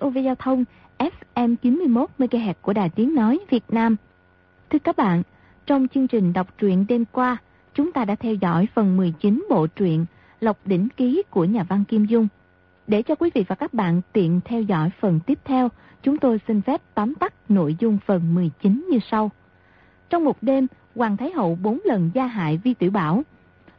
VOV Giao thông FM 91 MHz của Đài Tiếng Nói Việt Nam. Thưa các bạn, trong chương trình đọc truyện đêm qua, chúng ta đã theo dõi phần 19 bộ truyện Lộc Đỉnh Ký của nhà văn Kim Dung. Để cho quý vị và các bạn tiện theo dõi phần tiếp theo, chúng tôi xin phép tóm tắt nội dung phần 19 như sau. Trong một đêm, Hoàng Thái Hậu bốn lần gia hại Vi Tiểu Bảo.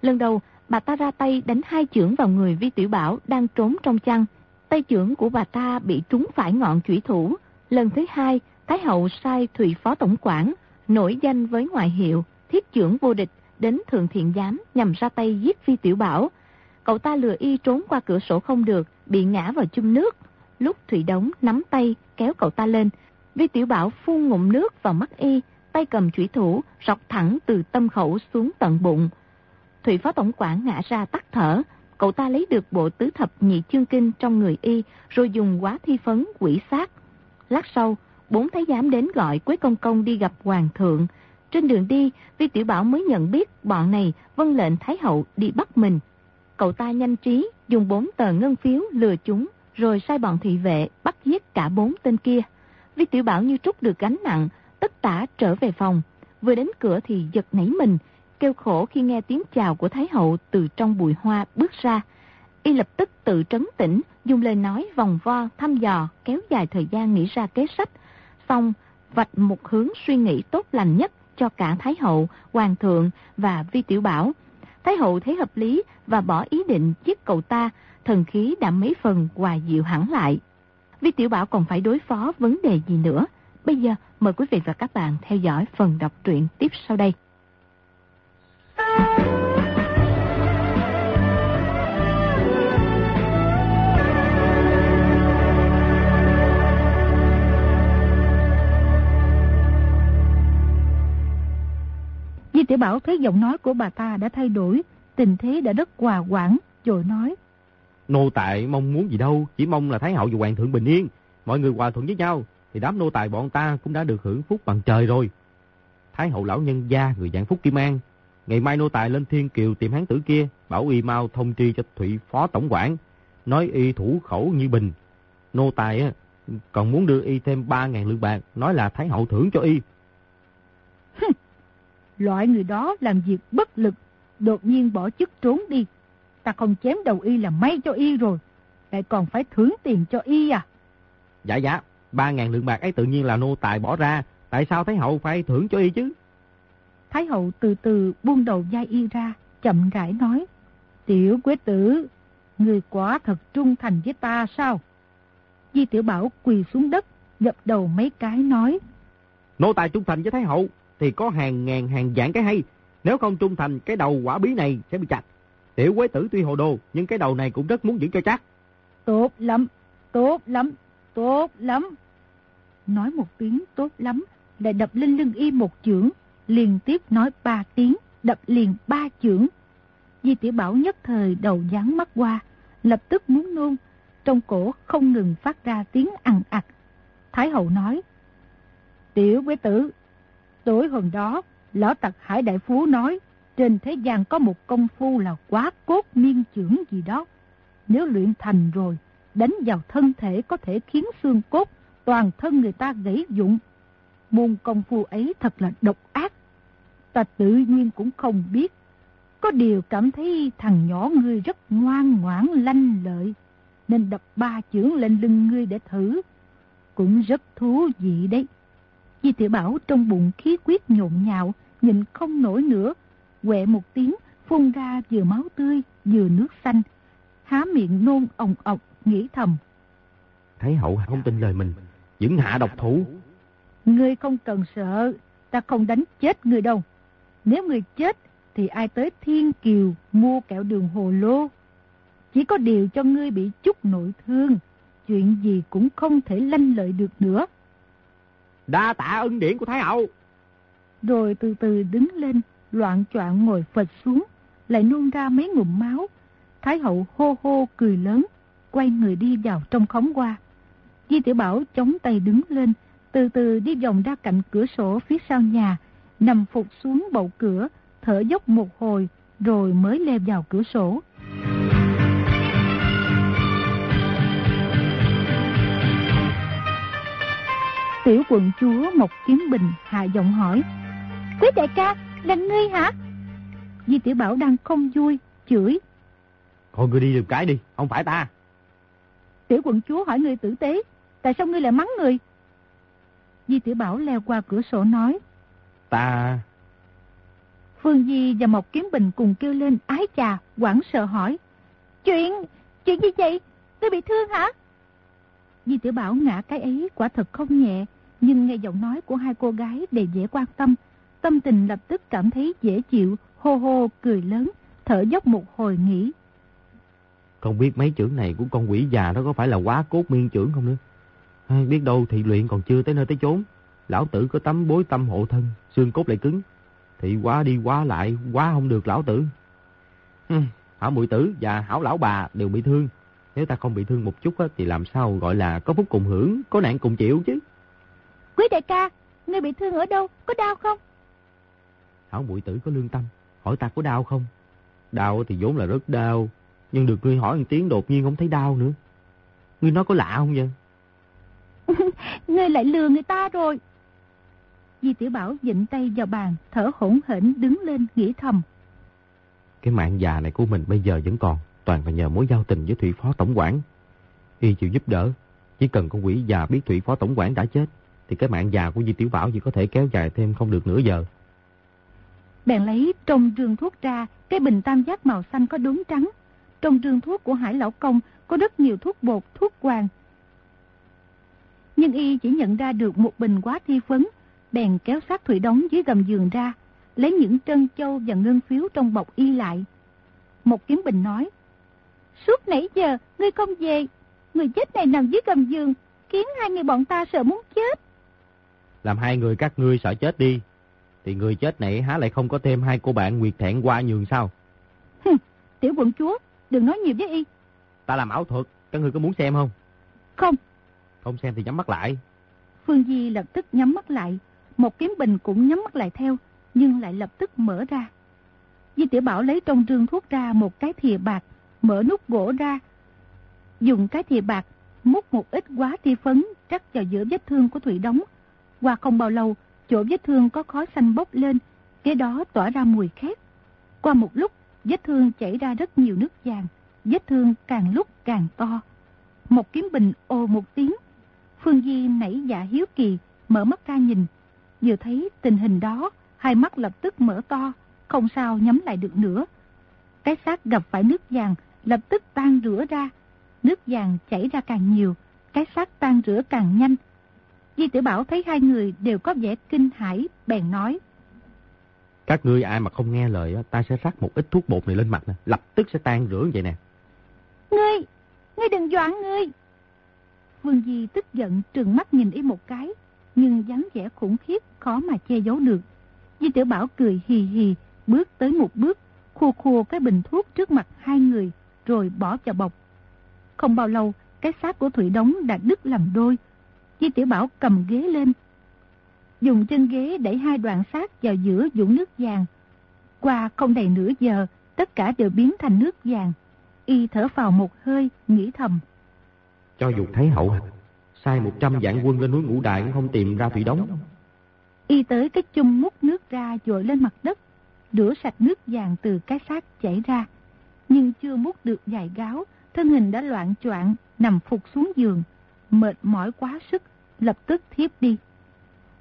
Lần đầu, bà ta ra tay đánh hai chưởng vào người Vi Tiểu Bảo đang trốn trong chăn. Tay trưởng của bà ta bị trúng phải ngọn chủy thủ. Lần thứ hai, Thái Hậu sai Thụy Phó Tổng quản, nổi danh với ngoại hiệu, thiết trưởng vô địch, đến Thượng Thiện Giám nhằm ra tay giết Vi Tiểu Bảo. Cậu ta lừa y trốn qua cửa sổ không được, bị ngã vào chum nước. Lúc Thủy Đống nắm tay, kéo cậu ta lên, Vi Tiểu Bảo phun ngụm nước vào mắt y, tay cầm chủy thủ, sọc thẳng từ tâm khẩu xuống tận bụng. Thủy Phó Tổng quản ngã ra tắt thở, cậu ta lấy được bộ tứ thập nhị chương kinh trong người y, rồi dùng quá thi phấn quỷ sát. Lát sau, bốn thái giám đến gọi Quế Công Công đi gặp Hoàng thượng. Trên đường đi, Vi Tiểu Bảo mới nhận biết bọn này vân lệnh Thái Hậu đi bắt mình. Cậu ta nhanh trí, dùng bốn tờ ngân phiếu lừa chúng, rồi sai bọn thị vệ bắt giết cả bốn tên kia. Vi Tiểu Bảo như trút được gánh nặng, tất tả trở về phòng. Vừa đến cửa thì giật nảy mình, kêu khổ khi nghe tiếng chào của Thái Hậu từ trong bụi hoa bước ra. Y lập tức tự trấn tĩnh, dùng lời nói vòng vo, thăm dò, kéo dài thời gian nghĩ ra kế sách. Xong, vạch một hướng suy nghĩ tốt lành nhất cho cả Thái Hậu, Hoàng thượng và Vi Tiểu Bảo. Thái Hậu thấy hợp lý và bỏ ý định giết cậu ta, thần khí đã mấy phần hòa dịu hẳn lại. Vi Tiểu Bảo còn phải đối phó vấn đề gì nữa. Bây giờ mời quý vị và các bạn theo dõi phần đọc truyện tiếp sau đây. Tiểu Bảo thấy giọng nói của bà ta đã thay đổi, tình thế đã rất hòa quảng, rồi nói. Nô tài mong muốn gì đâu, chỉ mong là Thái hậu và Hoàng thượng bình yên. Mọi người hòa thuận với nhau, thì đám nô tài bọn ta cũng đã được hưởng phúc bằng trời rồi. Thái hậu lão nhân gia, người dạng phúc Kim An. Ngày mai nô tài lên Thiên Kiều tìm hán tử kia, bảo y mau thông tri cho Thụy Phó Tổng quản, nói y thủ khẩu như bình. Nô tài còn muốn đưa y thêm 3.000 lượng bạc, nói là Thái hậu thưởng cho y. Loại người đó làm việc bất lực, đột nhiên bỏ chức trốn đi. Ta không chém đầu y là may cho y rồi, lại còn phải thưởng tiền cho y à. Dạ dạ, 3.000 lượng bạc ấy tự nhiên là nô tài bỏ ra, tại sao Thái hậu phải thưởng cho y chứ? Thái hậu từ từ buông đầu vai y ra, chậm rãi nói. Tiểu quế tử, người quá thật trung thành với ta sao? Di tiểu bảo quỳ xuống đất, gập đầu mấy cái nói. Nô tài trung thành với Thái hậu, thì có hàng ngàn hàng vạn cái hay. Nếu không trung thành, cái đầu quả bí này sẽ bị chặt. Tiểu quế tử tuy hồ đồ, nhưng cái đầu này cũng rất muốn giữ cho chắc. Tốt lắm, tốt lắm, tốt lắm. Nói một tiếng tốt lắm, lại đập lên lưng y một chưởng, liên tiếp nói ba tiếng, đập liền ba chưởng. Di tiểu Bảo nhất thời đầu dán mắt qua, lập tức muốn nôn, trong cổ không ngừng phát ra tiếng ăn ặt. Thái hậu nói, Tiểu quế tử, tối hôm đó, lão tặc Hải Đại Phú nói, trên thế gian có một công phu là quá cốt miên trưởng gì đó. Nếu luyện thành rồi, đánh vào thân thể có thể khiến xương cốt, toàn thân người ta gãy dụng. Môn công phu ấy thật là độc ác. Ta tự nhiên cũng không biết. Có điều cảm thấy thằng nhỏ ngươi rất ngoan ngoãn lanh lợi, nên đập ba chưởng lên lưng ngươi để thử. Cũng rất thú vị đấy. Di tiểu Bảo trong bụng khí quyết nhộn nhạo, nhìn không nổi nữa, quẹ một tiếng, phun ra vừa máu tươi, vừa nước xanh. Há miệng nôn ồng ọc, nghĩ thầm. Thấy hậu không tin lời mình, vẫn hạ độc thủ. Ngươi không cần sợ, ta không đánh chết ngươi đâu. Nếu ngươi chết, thì ai tới Thiên Kiều mua kẹo đường hồ lô. Chỉ có điều cho ngươi bị chút nội thương, chuyện gì cũng không thể lanh lợi được nữa. Đa tạ ân điển của Thái hậu. Rồi từ từ đứng lên, loạn choạng ngồi phật xuống, lại nôn ra mấy ngụm máu. Thái hậu hô hô cười lớn, quay người đi vào trong khóm qua. Di tiểu Bảo chống tay đứng lên, từ từ đi vòng ra cạnh cửa sổ phía sau nhà, nằm phục xuống bậu cửa, thở dốc một hồi, rồi mới leo vào cửa sổ. Tiểu quận chúa Mộc Kiếm Bình hạ giọng hỏi. Quý đại ca, là ngươi hả? Di Tiểu Bảo đang không vui, chửi. Thôi ngươi đi được cái đi, không phải ta. Tiểu quận chúa hỏi ngươi tử tế, tại sao ngươi lại mắng người? Di Tiểu Bảo leo qua cửa sổ nói. Ta... Phương Di và Mộc Kiếm Bình cùng kêu lên ái chà, quảng sợ hỏi. Chuyện, chuyện gì vậy? Ngươi bị thương hả? Di Tiểu Bảo ngã cái ấy quả thật không nhẹ, nhưng nghe giọng nói của hai cô gái đầy dễ quan tâm, tâm tình lập tức cảm thấy dễ chịu, hô hô cười lớn, thở dốc một hồi nghĩ. Không biết mấy chữ này của con quỷ già đó có phải là quá cốt miên trưởng không nữa? À, biết đâu thị luyện còn chưa tới nơi tới chốn. Lão tử có tấm bối tâm hộ thân, xương cốt lại cứng. Thị quá đi quá lại, quá không được lão tử. Ừ, hảo muội tử và hảo lão bà đều bị thương. Nếu ta không bị thương một chút á, thì làm sao gọi là có phúc cùng hưởng, có nạn cùng chịu chứ. Quý đại ca, ngươi bị thương ở đâu, có đau không? Hảo muội tử có lương tâm, hỏi ta có đau không? Đau thì vốn là rất đau, nhưng được ngươi hỏi một tiếng đột nhiên không thấy đau nữa. Ngươi nói có lạ không vậy? ngươi lại lừa người ta rồi. Di Tiểu Bảo dịnh tay vào bàn, thở hổn hển đứng lên nghĩ thầm. Cái mạng già này của mình bây giờ vẫn còn, toàn là nhờ mối giao tình với Thủy Phó Tổng quản. Y chịu giúp đỡ, chỉ cần con quỷ già biết Thủy Phó Tổng quản đã chết, thì cái mạng già của Di Tiểu Bảo chỉ có thể kéo dài thêm không được nửa giờ. Bèn lấy trong rương thuốc ra, cái bình tam giác màu xanh có đốm trắng. Trong rương thuốc của Hải Lão Công có rất nhiều thuốc bột, thuốc hoàng. Nhưng y chỉ nhận ra được một bình quá thi phấn, bèn kéo sát thủy đóng dưới gầm giường ra, lấy những trân châu và ngân phiếu trong bọc y lại. Một kiếm bình nói, Suốt nãy giờ, ngươi không về, người chết này nằm dưới gầm giường, khiến hai người bọn ta sợ muốn chết. Làm hai người các ngươi sợ chết đi, thì người chết này há lại không có thêm hai cô bạn nguyệt thẹn qua nhường sao? Hừm, tiểu quận chúa, đừng nói nhiều với y. Ta làm ảo thuật, các ngươi có muốn xem không? Không. Không xem thì nhắm mắt lại. Phương Di lập tức nhắm mắt lại, một kiếm bình cũng nhắm mắt lại theo, nhưng lại lập tức mở ra. Di Tiểu Bảo lấy trong rương thuốc ra một cái thìa bạc, mở nút gỗ ra, dùng cái thìa bạc múc một ít quá ti phấn trắc vào giữa vết thương của Thủy Đống. Qua không bao lâu, chỗ vết thương có khói xanh bốc lên, kế đó tỏa ra mùi khét. Qua một lúc, vết thương chảy ra rất nhiều nước vàng, vết thương càng lúc càng to. Một kiếm bình ô một tiếng, Phương Di nảy dạ hiếu kỳ, mở mắt ra nhìn. Vừa thấy tình hình đó, hai mắt lập tức mở to, không sao nhắm lại được nữa. Cái xác gặp phải nước vàng, lập tức tan rửa ra. Nước vàng chảy ra càng nhiều, cái xác tan rửa càng nhanh. Di Tử Bảo thấy hai người đều có vẻ kinh hãi, bèn nói. Các ngươi ai mà không nghe lời, ta sẽ rắc một ít thuốc bột này lên mặt nè, lập tức sẽ tan rửa vậy nè. Ngươi, ngươi đừng dọa ngươi. Vương Di tức giận trừng mắt nhìn ý một cái, nhưng dáng vẻ khủng khiếp khó mà che giấu được. Di Tiểu Bảo cười hì hì, bước tới một bước, khua khua cái bình thuốc trước mặt hai người, rồi bỏ vào bọc. Không bao lâu, cái xác của Thủy Đống đã đứt làm đôi. Di Tiểu Bảo cầm ghế lên, dùng chân ghế đẩy hai đoạn xác vào giữa dũng nước vàng. Qua không đầy nửa giờ, tất cả đều biến thành nước vàng. Y thở vào một hơi, nghĩ thầm. Cho dù Thái Hậu sai 100 vạn quân lên núi Ngũ Đại cũng không tìm ra Thủy Đống. Y tới cái chung múc nước ra dội lên mặt đất, rửa sạch nước vàng từ cái xác chảy ra. Nhưng chưa múc được vài gáo, thân hình đã loạn choạng nằm phục xuống giường, mệt mỏi quá sức, lập tức thiếp đi.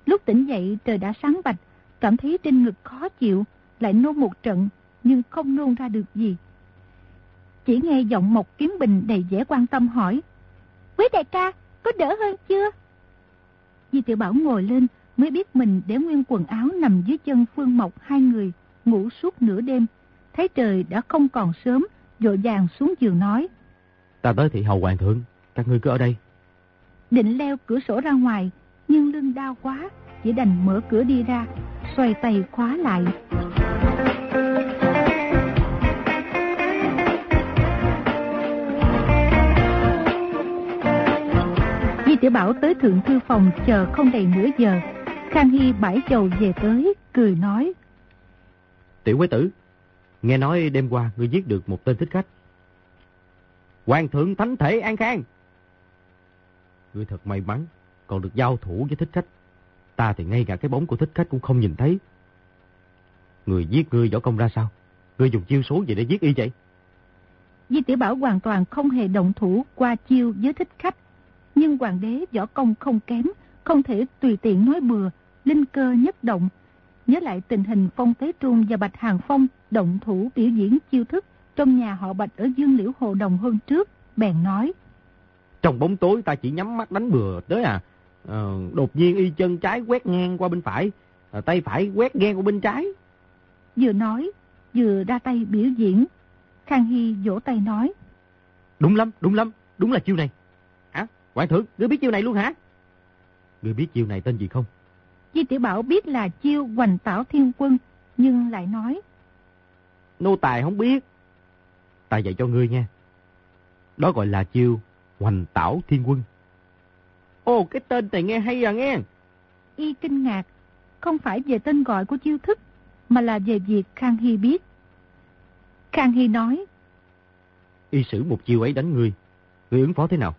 Lúc tỉnh dậy trời đã sáng bạch, cảm thấy trên ngực khó chịu, lại nôn một trận, nhưng không nôn ra được gì. Chỉ nghe giọng mộc kiếm bình đầy dễ quan tâm hỏi, Quý đại ca, có đỡ hơn chưa? Di tiểu Bảo ngồi lên, mới biết mình để nguyên quần áo nằm dưới chân Phương Mộc hai người, ngủ suốt nửa đêm. Thấy trời đã không còn sớm, dội vàng xuống giường nói. Ta tới thị hầu hoàng thượng, các ngươi cứ ở đây. Định leo cửa sổ ra ngoài, nhưng lưng đau quá, chỉ đành mở cửa đi ra, xoay tay khóa lại. Di Tiểu Bảo tới thượng thư phòng chờ không đầy nửa giờ. Khang Hy bãi chầu về tới, cười nói. Tiểu quế tử, nghe nói đêm qua ngươi giết được một tên thích khách. Hoàng thượng thánh thể an khang. Ngươi thật may mắn, còn được giao thủ với thích khách. Ta thì ngay cả cái bóng của thích khách cũng không nhìn thấy. Người giết ngươi võ công ra sao? Ngươi dùng chiêu số gì để giết y vậy? Di Tiểu Bảo hoàn toàn không hề động thủ qua chiêu với thích khách. Nhưng hoàng đế võ công không kém, không thể tùy tiện nói bừa, linh cơ nhất động. Nhớ lại tình hình Phong Tế Trung và Bạch Hàng Phong động thủ biểu diễn chiêu thức trong nhà họ Bạch ở Dương Liễu Hồ Đồng hơn trước, bèn nói. Trong bóng tối ta chỉ nhắm mắt đánh bừa tới à. à đột nhiên y chân trái quét ngang qua bên phải, à, tay phải quét ngang qua bên trái. Vừa nói, vừa ra tay biểu diễn. Khang Hy vỗ tay nói. Đúng lắm, đúng lắm, đúng là chiêu này. Hả? Hoàng thượng, ngươi biết chiêu này luôn hả? Ngươi biết chiêu này tên gì không? Di Tiểu Bảo biết là chiêu Hoành Tảo Thiên Quân, nhưng lại nói. Nô tài không biết. Ta dạy cho ngươi nha. Đó gọi là chiêu Hoành Tảo Thiên Quân. Ồ, cái tên này nghe hay à nghe. Y kinh ngạc, không phải về tên gọi của chiêu thức, mà là về việc Khang Hy biết. Khang Hy nói. Y sử một chiêu ấy đánh ngươi, ngươi ứng phó thế nào?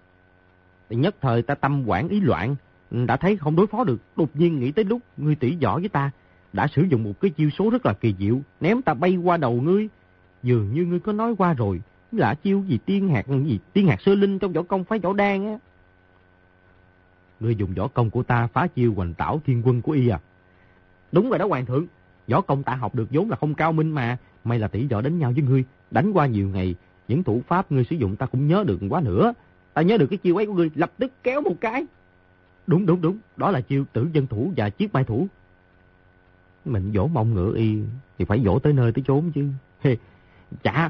Nhất thời ta tâm quản ý loạn, đã thấy không đối phó được, đột nhiên nghĩ tới lúc ngươi tỷ võ với ta, đã sử dụng một cái chiêu số rất là kỳ diệu, ném ta bay qua đầu ngươi. Dường như ngươi có nói qua rồi, lạ chiêu gì tiên hạt gì tiên hạt sơ linh trong võ công phái võ đan á. Ngươi dùng võ công của ta phá chiêu hoành tảo thiên quân của y à? Đúng rồi đó hoàng thượng, võ công ta học được vốn là không cao minh mà, may là tỷ võ đánh nhau với ngươi, đánh qua nhiều ngày, những thủ pháp ngươi sử dụng ta cũng nhớ được quá nữa. Ta nhớ được cái chiêu ấy của ngươi, lập tức kéo một cái. Đúng đúng đúng, đó là chiêu tử dân thủ và chiếc mai thủ. Mình vỗ mông ngựa y thì phải vỗ tới nơi tới chốn chứ. Chả,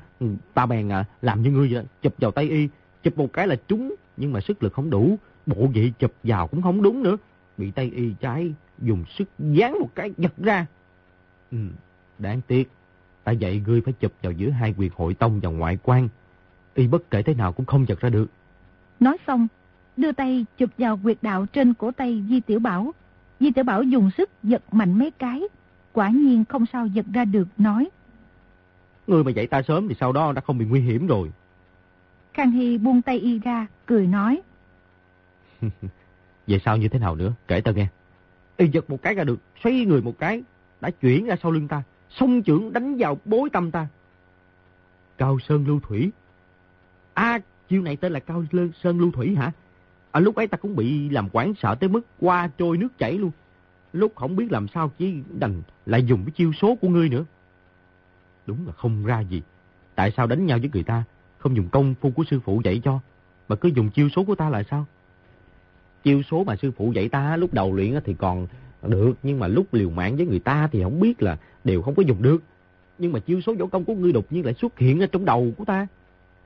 ta bèn à, làm như ngươi vậy, chụp vào tay y, chụp một cái là trúng, nhưng mà sức lực không đủ, bộ vậy chụp vào cũng không đúng nữa. Bị tay y trái, dùng sức dán một cái giật ra. Ừ, đáng tiếc, ta dạy ngươi phải chụp vào giữa hai quyền hội tông và ngoại quan. Y bất kể thế nào cũng không giật ra được. Nói xong, đưa tay chụp vào quyệt đạo trên cổ tay Di Tiểu Bảo. Di Tiểu Bảo dùng sức giật mạnh mấy cái, quả nhiên không sao giật ra được, nói. Người mà dạy ta sớm thì sau đó đã không bị nguy hiểm rồi. Khang Hy buông tay y ra, cười nói. Vậy sao như thế nào nữa, kể ta nghe. Y giật một cái ra được, xoay người một cái, đã chuyển ra sau lưng ta, song trưởng đánh vào bối tâm ta. Cao Sơn Lưu Thủy. À, chiêu này tên là Cao Sơn Lưu Thủy hả? À, lúc ấy ta cũng bị làm quán sợ tới mức qua trôi nước chảy luôn. Lúc không biết làm sao chỉ đành lại dùng cái chiêu số của ngươi nữa. Đúng là không ra gì. Tại sao đánh nhau với người ta, không dùng công phu của sư phụ dạy cho, mà cứ dùng chiêu số của ta là sao? Chiêu số mà sư phụ dạy ta lúc đầu luyện thì còn được, nhưng mà lúc liều mạng với người ta thì không biết là đều không có dùng được. Nhưng mà chiêu số võ công của ngươi đột nhiên lại xuất hiện ở trong đầu của ta.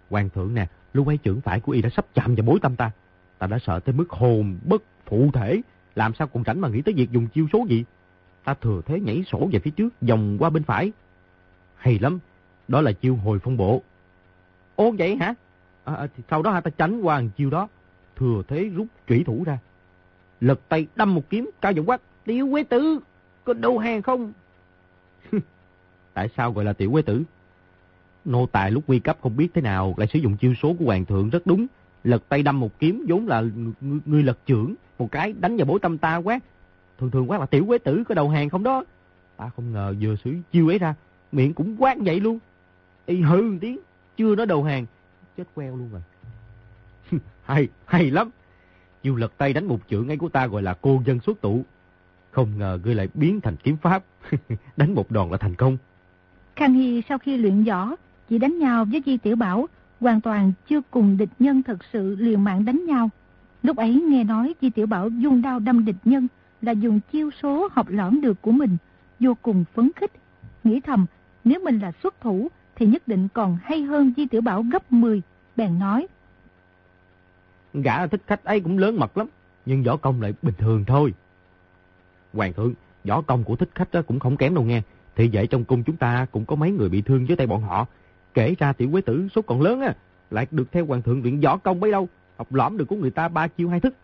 Hoàng thượng nè, lưu quay trưởng phải của y đã sắp chạm vào bối tâm ta. Ta đã sợ tới mức hồn bất phụ thể, làm sao còn rảnh mà nghĩ tới việc dùng chiêu số gì. Ta thừa thế nhảy sổ về phía trước, vòng qua bên phải. Hay lắm, đó là chiêu hồi phong bộ. Ồ vậy hả? À, à thì sau đó hả ta tránh qua chiêu đó, thừa thế rút trủy thủ ra. Lật tay đâm một kiếm, cao giọng quát, tiểu quế tử, có đầu hàng không? Tại sao gọi là tiểu quế tử? Nô tài lúc nguy cấp không biết thế nào lại sử dụng chiêu số của hoàng thượng rất đúng. Lật tay đâm một kiếm vốn là người lật trưởng, một cái đánh vào bối tâm ta quát. Thường thường quát là tiểu quế tử có đầu hàng không đó. Ta không ngờ vừa sử chiêu ấy ra, miệng cũng quát vậy luôn. Y hư một tiếng, chưa nói đầu hàng, chết queo luôn rồi. hay, hay lắm. Chiêu lật tay đánh một chưởng ấy của ta gọi là cô dân xuất tụ. Không ngờ ngươi lại biến thành kiếm pháp, đánh một đòn là thành công. Khang Hy sau khi luyện võ, chỉ đánh nhau với Di Tiểu Bảo, hoàn toàn chưa cùng địch nhân thật sự liều mạng đánh nhau. Lúc ấy nghe nói Di Tiểu Bảo dung đao đâm địch nhân là dùng chiêu số học lõm được của mình, vô cùng phấn khích. Nghĩ thầm, nếu mình là xuất thủ thì nhất định còn hay hơn Di Tiểu Bảo gấp 10, bèn nói. Gã thích khách ấy cũng lớn mật lắm, nhưng võ công lại bình thường thôi. Hoàng thượng, võ công của thích khách cũng không kém đâu nghe. Thì vậy trong cung chúng ta cũng có mấy người bị thương dưới tay bọn họ. Kể ra tiểu quế tử số còn lớn á, lại được theo hoàng thượng luyện võ công bấy đâu. Học lõm được của người ta ba chiêu hai thức.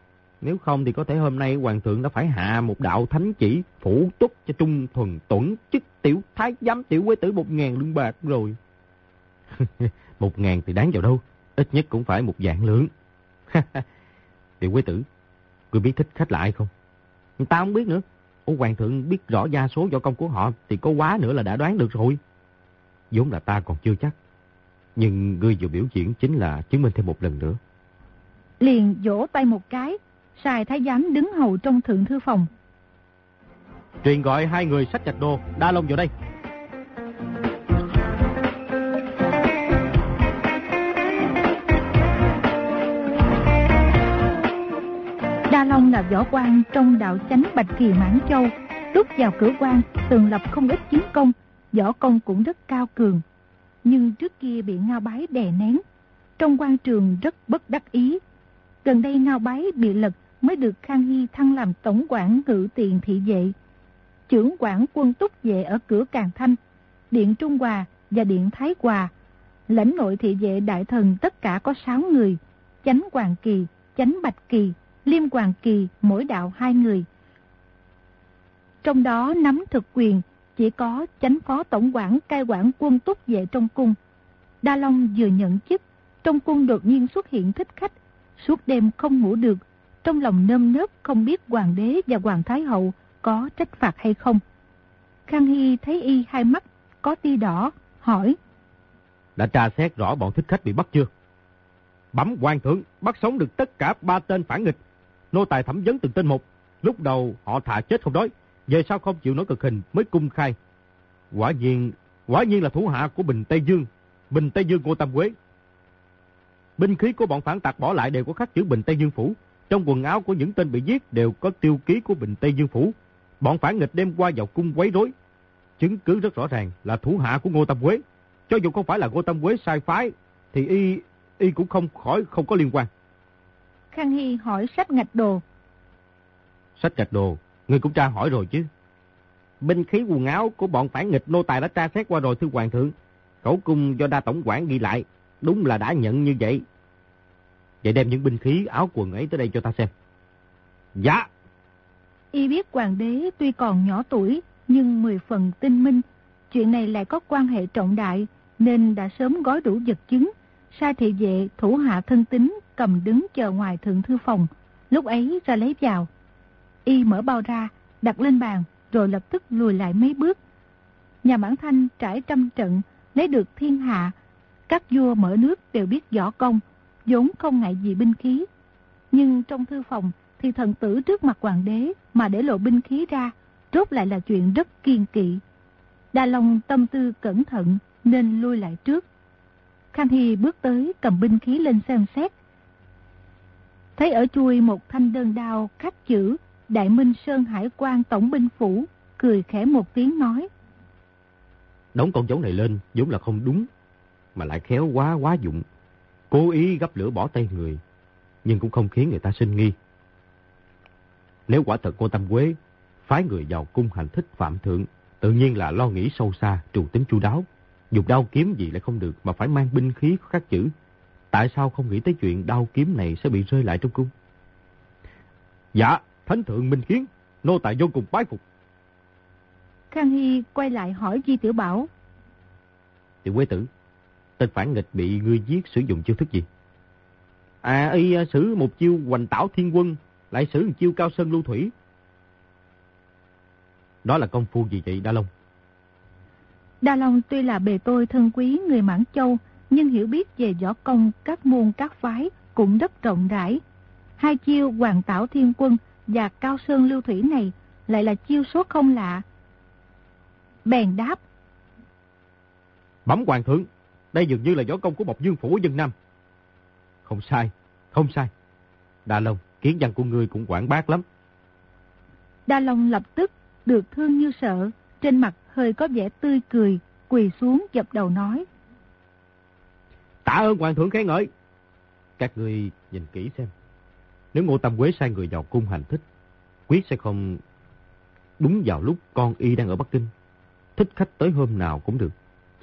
Nếu không thì có thể hôm nay hoàng thượng đã phải hạ một đạo thánh chỉ phủ túc cho trung thuần tuẩn chức tiểu thái giám tiểu quế tử một ngàn lương bạc rồi. một ngàn thì đáng vào đâu, ít nhất cũng phải một dạng lượng. tiểu quế tử, Ngươi biết thích khách lại ai không? Ta không biết nữa. Ủa hoàng thượng biết rõ gia số võ công của họ thì có quá nữa là đã đoán được rồi. vốn là ta còn chưa chắc. Nhưng ngươi vừa biểu diễn chính là chứng minh thêm một lần nữa. Liền vỗ tay một cái, xài thái giám đứng hầu trong thượng thư phòng. Truyền gọi hai người sách chạch đồ, đa lông vào đây. Đa Long là võ quan trong đạo chánh Bạch Kỳ Mãn Châu. Lúc vào cửa quan, tường lập không ít chiến công, võ công cũng rất cao cường. Nhưng trước kia bị Ngao Bái đè nén. Trong quan trường rất bất đắc ý. Gần đây Ngao Bái bị lật mới được Khang Hy thăng làm tổng quản ngự tiền thị vệ. Trưởng quản quân túc vệ ở cửa Càng Thanh, Điện Trung Hòa và Điện Thái Hòa. Lãnh nội thị vệ đại thần tất cả có 6 người, chánh Hoàng Kỳ, chánh Bạch Kỳ, Liêm Hoàng Kỳ mỗi đạo hai người. Trong đó nắm thực quyền chỉ có chánh phó tổng quản cai quản quân túc vệ trong cung. Đa Long vừa nhận chức, trong cung đột nhiên xuất hiện thích khách, suốt đêm không ngủ được, trong lòng nơm nớp không biết hoàng đế và hoàng thái hậu có trách phạt hay không. Khang Hy thấy y hai mắt có tia đỏ, hỏi. Đã tra xét rõ bọn thích khách bị bắt chưa? Bấm quan thượng, bắt sống được tất cả ba tên phản nghịch. Nô tài thẩm vấn từng tên một. Lúc đầu họ thả chết không đói, về sau không chịu nói cực hình mới cung khai. Quả nhiên, quả nhiên là thủ hạ của Bình Tây Dương, Bình Tây Dương Ngô Tam Quế. Binh khí của bọn phản tặc bỏ lại đều có khắc chữ Bình Tây Dương Phủ. Trong quần áo của những tên bị giết đều có tiêu ký của Bình Tây Dương Phủ. Bọn phản nghịch đem qua vào cung quấy rối. Chứng cứ rất rõ ràng là thủ hạ của Ngô Tam Quế. Cho dù không phải là Ngô Tam Quế sai phái, thì y y cũng không khỏi không có liên quan. Khang Hy hỏi sách ngạch đồ. Sách ngạch đồ, ngươi cũng tra hỏi rồi chứ. Binh khí quần áo của bọn phản nghịch nô tài đã tra xét qua rồi thưa hoàng thượng. Khẩu cung do đa tổng quản ghi lại, đúng là đã nhận như vậy. Vậy đem những binh khí áo quần ấy tới đây cho ta xem. Dạ. Y biết hoàng đế tuy còn nhỏ tuổi, nhưng mười phần tinh minh. Chuyện này lại có quan hệ trọng đại, nên đã sớm gói đủ vật chứng. Sai thị vệ thủ hạ thân tính cầm đứng chờ ngoài thượng thư phòng, lúc ấy ra lấy vào. Y mở bao ra, đặt lên bàn, rồi lập tức lùi lại mấy bước. Nhà Mãn Thanh trải trăm trận, lấy được thiên hạ. Các vua mở nước đều biết võ công, vốn không ngại gì binh khí. Nhưng trong thư phòng thì thần tử trước mặt hoàng đế mà để lộ binh khí ra, rốt lại là chuyện rất kiên kỵ. Đa Long tâm tư cẩn thận nên lui lại trước. Khang Hy bước tới cầm binh khí lên xem xét. Thấy ở chui một thanh đơn đao khắc chữ Đại Minh Sơn Hải quan Tổng binh phủ, cười khẽ một tiếng nói. Đóng con dấu này lên vốn là không đúng, mà lại khéo quá quá dụng. Cố ý gấp lửa bỏ tay người, nhưng cũng không khiến người ta sinh nghi. Nếu quả thật cô Tâm Quế phái người vào cung hành thích phạm thượng, tự nhiên là lo nghĩ sâu xa, trù tính chu đáo. Dùng đao kiếm gì lại không được mà phải mang binh khí khắc chữ. Tại sao không nghĩ tới chuyện đao kiếm này sẽ bị rơi lại trong cung? Dạ, thánh thượng minh khiến, nô tài vô cùng bái phục. Khang Hy quay lại hỏi Di Tiểu Bảo. Tiểu quế tử, tên phản nghịch bị ngươi giết sử dụng chiêu thức gì? À, y à, sử một chiêu hoành tảo thiên quân, lại sử một chiêu cao sơn lưu thủy. Đó là công phu gì vậy Đa Long? Đa Long tuy là bề tôi thân quý người Mãn Châu, nhưng hiểu biết về võ công các môn các phái cũng rất rộng rãi. Hai chiêu Hoàng Tảo Thiên Quân và Cao Sơn Lưu Thủy này lại là chiêu số không lạ. Bèn đáp. Bấm hoàng thượng, đây dường như là võ công của một dương phủ dân Nam. Không sai, không sai. Đa Long, kiến văn của ngươi cũng quảng bác lắm. Đa Long lập tức được thương như sợ, trên mặt hơi có vẻ tươi cười, quỳ xuống dập đầu nói. Tạ ơn hoàng thượng khen ngợi. Các người nhìn kỹ xem. Nếu Ngô Tâm Quế sai người vào cung hành thích, quyết sẽ không đúng vào lúc con y đang ở Bắc Kinh. Thích khách tới hôm nào cũng được.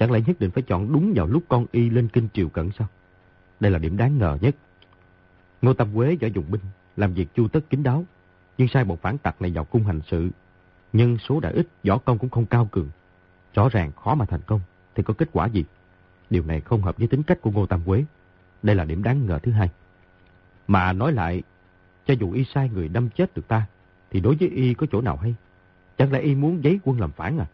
Chẳng lẽ nhất định phải chọn đúng vào lúc con y lên kinh triều cận sao? Đây là điểm đáng ngờ nhất. Ngô Tâm Quế võ dùng binh, làm việc chu tất kín đáo, nhưng sai một phản tặc này vào cung hành sự. Nhưng số đã ít, võ công cũng không cao cường. Rõ ràng khó mà thành công, thì có kết quả gì? Điều này không hợp với tính cách của Ngô Tam Quế. Đây là điểm đáng ngờ thứ hai. Mà nói lại, Cho dù y sai người đâm chết được ta, thì đối với y có chỗ nào hay? Chẳng lẽ y muốn giấy quân làm phản à?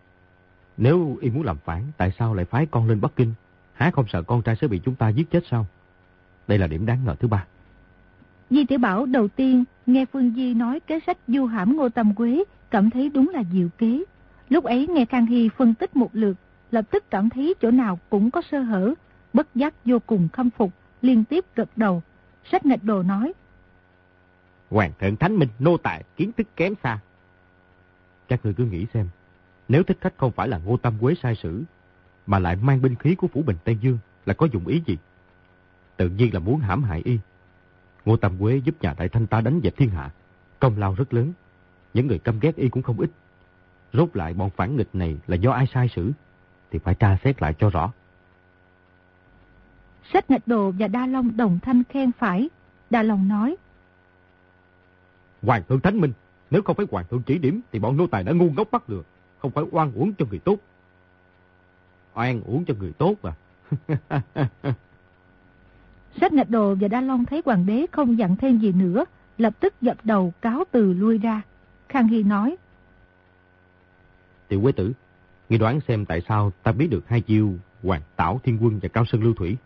Nếu y muốn làm phản, tại sao lại phái con lên Bắc Kinh? Há không sợ con trai sẽ bị chúng ta giết chết sao? Đây là điểm đáng ngờ thứ ba. Di Tiểu Bảo đầu tiên nghe Phương Di nói kế sách du hãm Ngô Tâm Quế, cảm thấy đúng là diệu kế. Lúc ấy nghe Khang Hy phân tích một lượt, lập tức cảm thấy chỗ nào cũng có sơ hở, bất giác vô cùng khâm phục, liên tiếp gật đầu. Sách nghịch đồ nói. Hoàng thượng thánh minh, nô tài, kiến thức kém xa. Các người cứ nghĩ xem, nếu thích khách không phải là Ngô Tâm Quế sai sử, mà lại mang binh khí của Phủ Bình Tây Dương là có dụng ý gì? Tự nhiên là muốn hãm hại y. Ngô Tâm Quế giúp nhà Đại Thanh ta đánh dẹp thiên hạ, công lao rất lớn. Những người căm ghét y cũng không ít. Rốt lại bọn phản nghịch này là do ai sai sử, thì phải tra xét lại cho rõ. Sách nghịch đồ và Đa Long đồng thanh khen phải. Đa Long nói. Hoàng thượng Thánh Minh, nếu không phải Hoàng thượng chỉ điểm thì bọn nô tài đã ngu ngốc bắt được, không phải oan uổng cho người tốt. Oan uổng cho người tốt à? Sách nghịch đồ và Đa Long thấy hoàng đế không dặn thêm gì nữa, lập tức dập đầu cáo từ lui ra. Khang Hy nói. Tiểu quế tử, ngươi đoán xem tại sao ta biết được hai chiêu Hoàng Tảo Thiên Quân và Cao Sơn Lưu Thủy.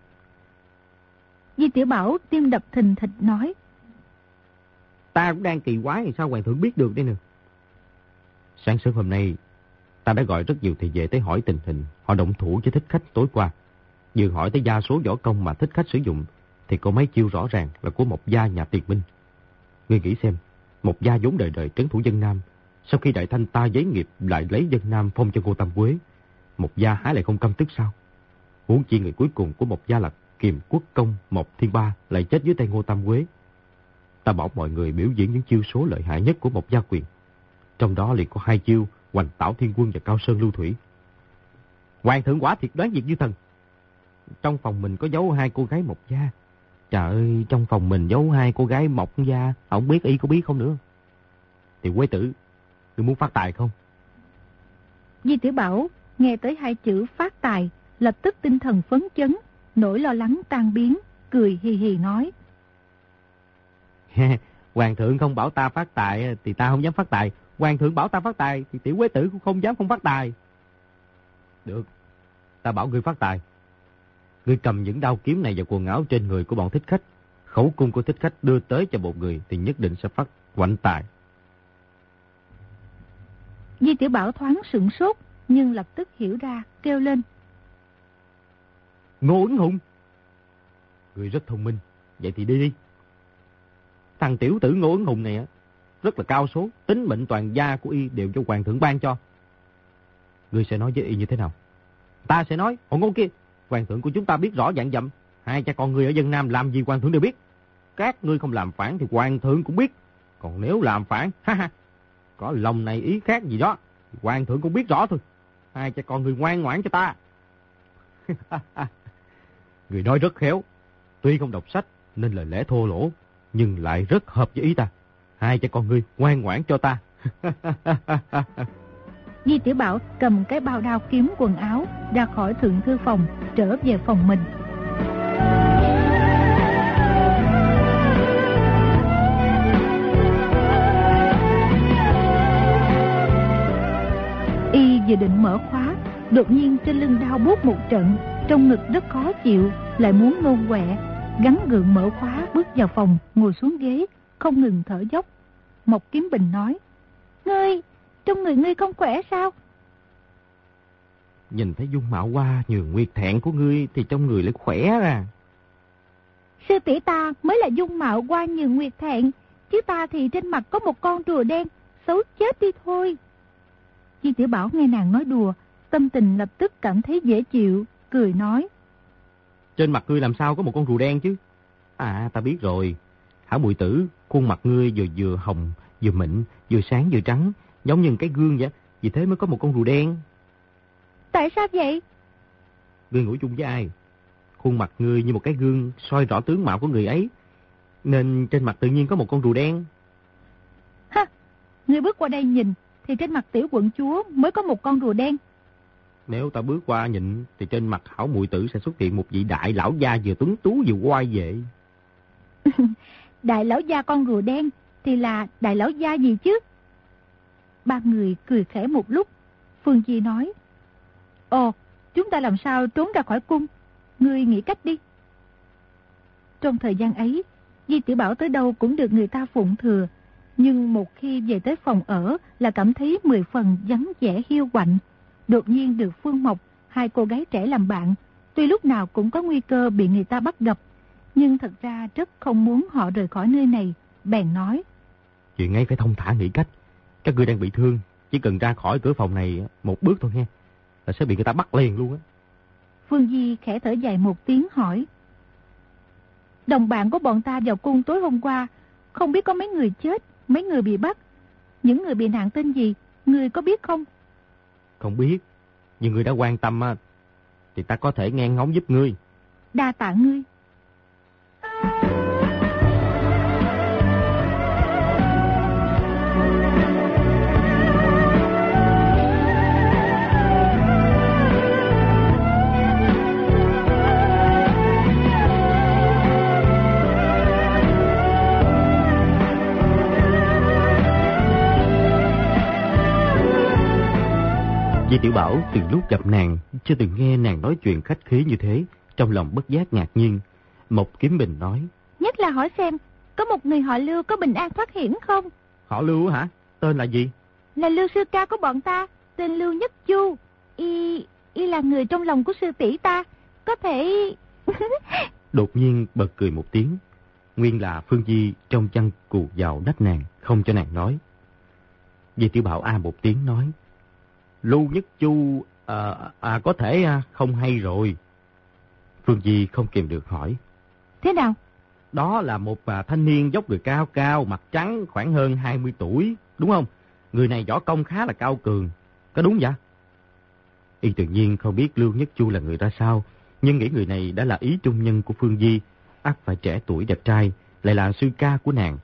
Di Tiểu Bảo tim đập thình thịch nói. Ta cũng đang kỳ quái sao Hoàng thượng biết được đây nè. Sáng sớm hôm nay, ta đã gọi rất nhiều thị vệ tới hỏi tình hình, họ động thủ với thích khách tối qua. Vừa hỏi tới gia số võ công mà thích khách sử dụng, thì có mấy chiêu rõ ràng là của một gia nhà tiền minh. Ngươi nghĩ xem, một gia vốn đời đời trấn thủ dân Nam, sau khi đại thanh ta giấy nghiệp lại lấy dân Nam phong cho cô Tam Quế, một gia há lại không căm tức sao? Huống chi người cuối cùng của một gia là Kiềm Quốc Công Mộc Thiên Ba lại chết dưới tay Ngô Tam Quế. Ta bảo mọi người biểu diễn những chiêu số lợi hại nhất của một gia quyền. Trong đó liền có hai chiêu Hoành Tảo Thiên Quân và Cao Sơn Lưu Thủy. Hoàng thượng quả thiệt đoán việc như thần. Trong phòng mình có giấu hai cô gái Mộc Gia. Trời ơi, trong phòng mình giấu hai cô gái Mộc Gia. Không biết y có biết không nữa. Thì quế tử, ngươi muốn phát tài không? Di Tiểu Bảo nghe tới hai chữ phát tài, lập tức tinh thần phấn chấn, nỗi lo lắng tan biến, cười hì hì nói. Hoàng thượng không bảo ta phát tài thì ta không dám phát tài. Hoàng thượng bảo ta phát tài thì tiểu quế tử cũng không dám không phát tài. Được, ta bảo ngươi phát tài. Ngươi cầm những đao kiếm này và quần áo trên người của bọn thích khách. Khẩu cung của thích khách đưa tới cho một người thì nhất định sẽ phát quạnh tài. Di Tiểu Bảo thoáng sửng sốt nhưng lập tức hiểu ra, kêu lên. Ngô ứng hùng. Người rất thông minh, vậy thì đi đi. Thằng tiểu tử Ngô ứng hùng này á, rất là cao số, tính mệnh toàn gia của y đều cho hoàng thượng ban cho. Ngươi sẽ nói với y như thế nào? Ta sẽ nói, hồn ngôn kia, hoàng thượng của chúng ta biết rõ dạng dậm, hai cha con người ở dân Nam làm gì hoàng thượng đều biết. Các ngươi không làm phản thì hoàng thượng cũng biết. Còn nếu làm phản, ha ha, có lòng này ý khác gì đó, hoàng thượng cũng biết rõ thôi. Hai cha con người ngoan ngoãn cho ta. người nói rất khéo, tuy không đọc sách nên lời lẽ thô lỗ, nhưng lại rất hợp với ý ta. Hai cha con ngươi ngoan ngoãn cho ta. Di Tiểu Bảo cầm cái bao đao kiếm quần áo ra khỏi thượng thư phòng, trở về phòng mình. Y vừa định mở khóa, đột nhiên trên lưng đau bút một trận, trong ngực rất khó chịu, lại muốn nôn quẹ, gắn gượng mở khóa bước vào phòng, ngồi xuống ghế, không ngừng thở dốc. Mộc Kiếm Bình nói, Ngươi, trong người ngươi không khỏe sao? Nhìn thấy dung mạo hoa nhường nguyệt thẹn của ngươi thì trong người lại khỏe ra. Sư tỷ ta mới là dung mạo hoa nhường nguyệt thẹn, chứ ta thì trên mặt có một con rùa đen, xấu chết đi thôi. Chi Tiểu Bảo nghe nàng nói đùa, tâm tình lập tức cảm thấy dễ chịu, cười nói. Trên mặt ngươi làm sao có một con rùa đen chứ? À, ta biết rồi. Hảo bụi tử, khuôn mặt ngươi vừa vừa hồng, vừa mịn, vừa sáng vừa trắng, giống như cái gương vậy. Vì thế mới có một con rùa đen. Tại sao vậy? Ngươi ngủ chung với ai? Khuôn mặt ngươi như một cái gương soi rõ tướng mạo của người ấy. Nên trên mặt tự nhiên có một con rùa đen. Ha! Ngươi bước qua đây nhìn, thì trên mặt tiểu quận chúa mới có một con rùa đen. Nếu ta bước qua nhìn, thì trên mặt hảo mùi tử sẽ xuất hiện một vị đại lão gia vừa tuấn tú vừa oai vệ. đại lão gia con rùa đen thì là đại lão gia gì chứ? Ba người cười khẽ một lúc. Phương Chi nói. Ồ, chúng ta làm sao trốn ra khỏi cung? Ngươi nghĩ cách đi. Trong thời gian ấy, Di Tiểu Bảo tới đâu cũng được người ta phụng thừa. Nhưng một khi về tới phòng ở là cảm thấy mười phần vắng vẻ hiu quạnh. Đột nhiên được Phương Mộc, hai cô gái trẻ làm bạn. Tuy lúc nào cũng có nguy cơ bị người ta bắt gặp. Nhưng thật ra rất không muốn họ rời khỏi nơi này. Bèn nói. Chuyện ấy phải thông thả nghĩ cách. Các người đang bị thương. Chỉ cần ra khỏi cửa phòng này một bước thôi nghe. Là sẽ bị người ta bắt liền luôn á. Phương Di khẽ thở dài một tiếng hỏi. Đồng bạn của bọn ta vào cung tối hôm qua, không biết có mấy người chết, mấy người bị bắt. Những người bị nạn tên gì, người có biết không? Không biết, nhưng người đã quan tâm thì ta có thể nghe ngóng giúp ngươi. Đa tạ ngươi. Tiểu Bảo từ lúc gặp nàng, chưa từng nghe nàng nói chuyện khách khí như thế, trong lòng bất giác ngạc nhiên. Một kiếm bình nói. Nhất là hỏi xem, có một người họ Lưu có bình an thoát hiểm không? Họ Lưu hả? Tên là gì? Là Lưu sư ca của bọn ta, tên Lưu Nhất Chu. Y, y là người trong lòng của sư tỷ ta, có thể... Đột nhiên bật cười một tiếng. Nguyên là Phương Di trong chăn cù vào đách nàng, không cho nàng nói. Di Tiểu Bảo A một tiếng nói. Lưu Nhất Chu à, à, có thể à, không hay rồi. Phương Di không kìm được hỏi. Thế nào? Đó là một à, thanh niên dốc người cao cao, mặt trắng, khoảng hơn 20 tuổi, đúng không? Người này võ công khá là cao cường, có đúng vậy? Y tự nhiên không biết Lưu Nhất Chu là người ra sao, nhưng nghĩ người này đã là ý trung nhân của Phương Di, ắt phải trẻ tuổi đẹp trai, lại là sư ca của nàng,